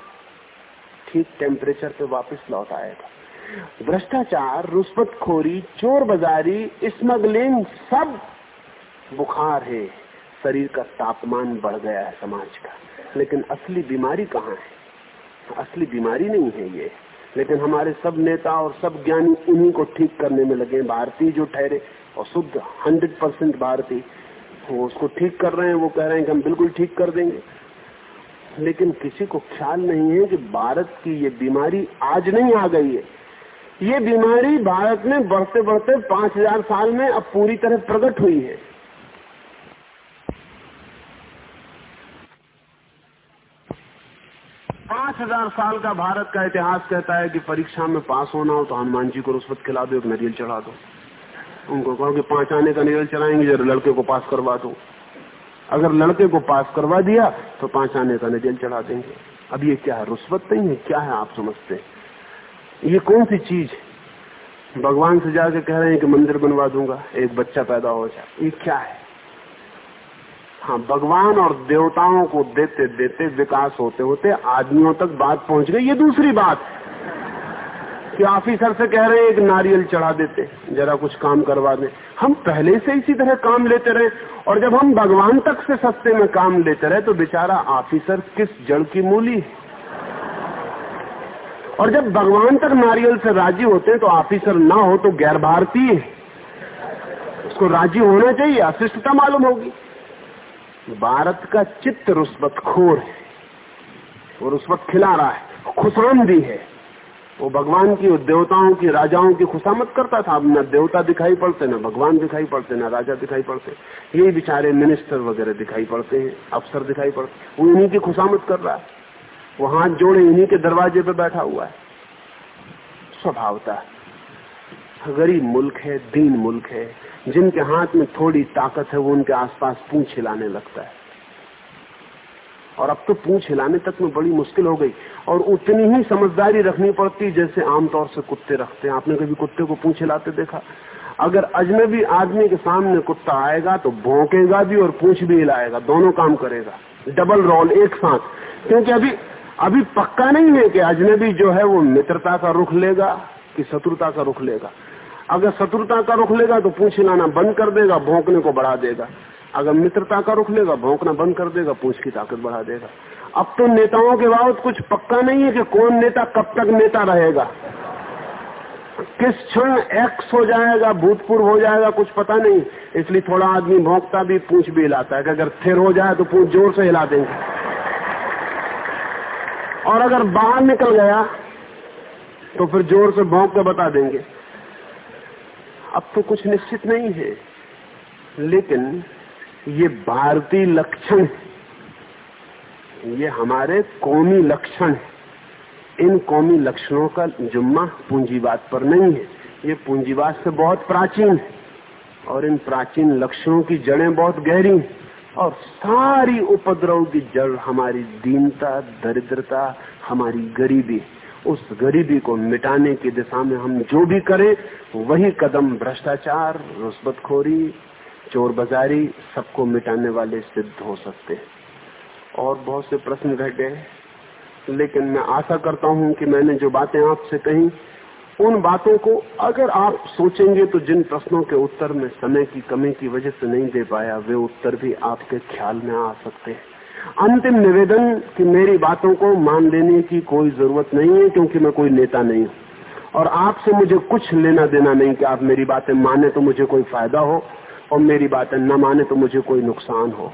ठीक टेम्परेचर पे वापस लौट आएगा भ्रष्टाचार, रुष्वतखोरी चोर बाजारी स्मगलिंग सब बुखार है। शरीर का तापमान बढ़ गया है समाज का। लेकिन असली बीमारी कहाँ है? असली बीमारी नहीं है ये। लेकिन हमारे सब नेता और सब ज्ञानी उन्हीं को ठीक करने में लगे भारतीय जो ठहरे, और शुद्ध हंड्रेड परसेंट भारतीय, वो उसको ठीक कर रहे हैं, वो कह रहे हैं कि हम बिल्कुल ठीक कर देंगे। लेकिन किसी को ख्याल नहीं है कि भारत की ये बीमारी आज नहीं आ गई है। ये बीमारी भारत में बढ़ते बढ़ते पाँच हज़ार साल में अब पूरी तरह प्रकट हुई है। पाँच हज़ार साल का भारत का इतिहास कहता है कि परीक्षा में पास होना हो तो हनुमान जी को रुष्वत खिला दो, एक नरियल चढ़ा दो। उनको कहो कि पाँच आने का नरियल चढ़ाएँगे, जरा लड़के को पास करवा दो। अगर लड़के को पास करवा दिया तो पाँच आने का नरियल चढ़ा देंगे। अब ये क्या है रुष्वत नहीं है? क्या है आप समझते ये कौन सी चीज़ भगवान से जाके कह रहे हैं कि मंदिर बनवा दूँगा, एक बच्चा पैदा हो जाए। ये क्या है? हाँ भगवान और देवताओं को देते देते, विकास होते होते, आदमियों तक बात पहुँच गई। ये दूसरी बात कि ऑफिसर से कह रहे हैं, एक नारियल चढ़ा देते, जरा कुछ काम करवा दे। हम पहले से इसी तरह काम लेते रहे, और जब हम भगवान तक से सस्ते में काम लेते रहे तो बेचारा ऑफिसर किस जड़ की मूली और जब भगवान तक नारियल से राज़ी होते हैं तो ऑफिसर ना हो तो गैर भारतीय उसको राज़ी होना चाहिए, अशिष्टता मालूम होगी। भारत का चित्त रुस्बत खोर है वो रुस्बत खिला रहा है खुशाम भी है। वो भगवान की देवताओं की, राजाओं की खुशामत करता था, अब न देवता दिखाई पड़ते, न भगवान दिखाई पड़ते, न राजा दिखाई पड़ते। ये बेचारे मिनिस्टर वगैरह दिखाई पड़ते हैं, अफसर दिखाई पड़ते वो इन्हीं की खुशामत कर रहा है। वो हाथ जोड़े इन्हीं के दरवाजे पे बैठा हुआ है। स्वभावता गरीब मुल्क है, दीन मुल्क है। जिनके हाथ में थोड़ी ताकत है, वो उनके आसपास पूछ हिलाने लगता है। और अब तो पूछ हिलाने तक में बड़ी मुश्किल हो गई। और उतनी ही समझदारी रखनी पड़ती जैसे आमतौर से कुत्ते रखते हैं। आपने कभी कुत्ते को पूछ हिलाते देखा? अगर अजनबी आदमी के सामने कुत्ता आएगा तो भोंकेगा भी और पूछ भी हिलाएगा। दोनों काम करेगा। डबल रोल, एक साथ। क्योंकि अभी अभी पक्का नहीं है कि अजनबी जो है वो मित्रता का रुख लेगा कि शत्रुता का रुख लेगा। अगर शत्रुता का रुख लेगा तो पूछ हिलाना बंद कर देगा, भोंकने को बढ़ा देगा। अगर मित्रता का रुख लेगा, भोंकना बंद कर देगा, पूछ की ताकत बढ़ा देगा। अब तो नेताओं के बाबत कुछ पक्का नहीं है कि कौन नेता कब तक नेता रहेगा। किस क्षण एक्स हो जाएगा, भूतपूर्व हो जाएगा, कुछ पता नहीं। इसलिए थोड़ा आदमी भोंकता भी, पूछ भी हिलाता है कि अगर थिर हो जाए तो पूछ ज़ोर से हिला देंगे। और अगर बाहर निकल गया तो फिर ज़ोर से भोंक के बता देंगे। अब तो कुछ निश्चित नहीं है। लेकिन ये भारतीय लक्षण ये हमारे कौमी लक्षण इन कौमी लक्षणों का जुम्मा पूंजीवाद पर नहीं है। ये पूंजीवाद से बहुत प्राचीन है। और इन प्राचीन लक्षणों की जड़ें बहुत गहरी हैं। और सारी उपद्रव की जड़ हमारी दीनता, दरिद्रता, हमारी गरीबी उस गरीबी को मिटाने की दिशा में हम जो भी करें, वही कदम भ्रष्टाचार रुस्बतखोरी चोर बाजारी सबको मिटाने वाले सिद्ध हो सकते हैं। और बहुत से प्रश्न रह गए लेकिन मैं आशा करता हूँ कि मैंने जो बातें आपसे कही, उन बातों को अगर आप सोचेंगे तो जिन प्रश्नों के उत्तर में समय की कमी की वजह से नहीं दे पाया, वे उत्तर भी आपके ख्याल में आ सकते हैं। अंतिम निवेदन कि मेरी बातों को मान लेने की कोई ज़रूरत नहीं है, क्योंकि मैं कोई नेता नहीं हूँ। और आपसे मुझे कुछ लेना देना नहीं कि आप मेरी बातें माने तो मुझे कोई फ़ायदा हो, और मेरी बातें न माने तो मुझे कोई नुकसान हो।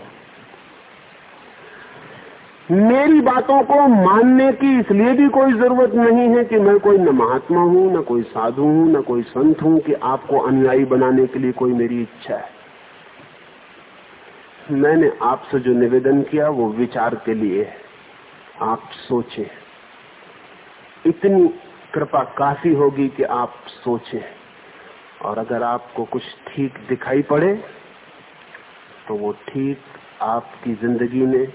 मेरी बातों को मानने की इसलिए भी कोई ज़रूरत नहीं है कि मैं कोई न महात्मा हूँ, न कोई साधु हूँ, न कोई संत हूँ कि आपको अनुयायी बनाने के लिए कोई मेरी इच्छा है। मैंने आपसे जो निवेदन किया, वो विचार के लिए है। आप सोचे। इतनी कृपा काफ़ी होगी कि आप सोचें। और अगर आपको कुछ ठीक दिखाई पड़े तो वो ठीक आपकी ज़िंदगी में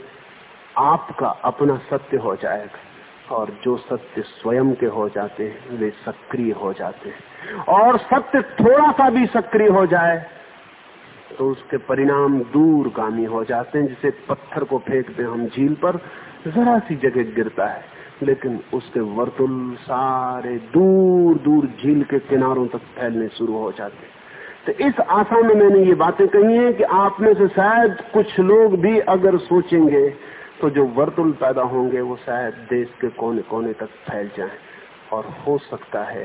आपका अपना सत्य हो जाएगा। और जो सत्य स्वयं के हो जाते हैं, वे सक्रिय हो जाते हैं। और सत्य थोड़ा सा भी सक्रिय हो जाए तो उसके परिणाम दूरगामी हो जाते हैं, जिसे पत्थर को फेंक दें हम झील पर, जरा सी जगह गिरता है। लेकिन उसके वर्तुल सारे दूर दूर झील के किनारों तक फैलने शुरू हो जाते तो इस आशा में मैंने ये बातें कही हैं कि आप में से शायद कुछ लोग भी अगर सोचेंगे तो जो वर्तुल पैदा होंगे, वो शायद देश के कोने कोने तक फैल जाएँ। और हो सकता है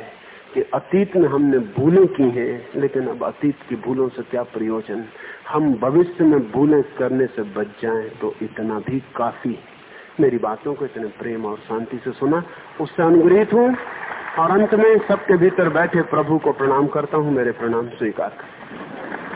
कि अतीत में हमने भूलें की हैं, लेकिन अब अतीत की भूलों से क्या प्रयोजन? हम भविष्य में भूलें करने से बच जाएँ तो इतना भी काफ़ी मेरी बातों को इतने प्रेम और शांति से सुना, उससे अनुग्रहित हूँ और अंत में सबके भीतर बैठे प्रभु को प्रणाम करता हूँ, मेरे प्रणाम स्वीकार कर।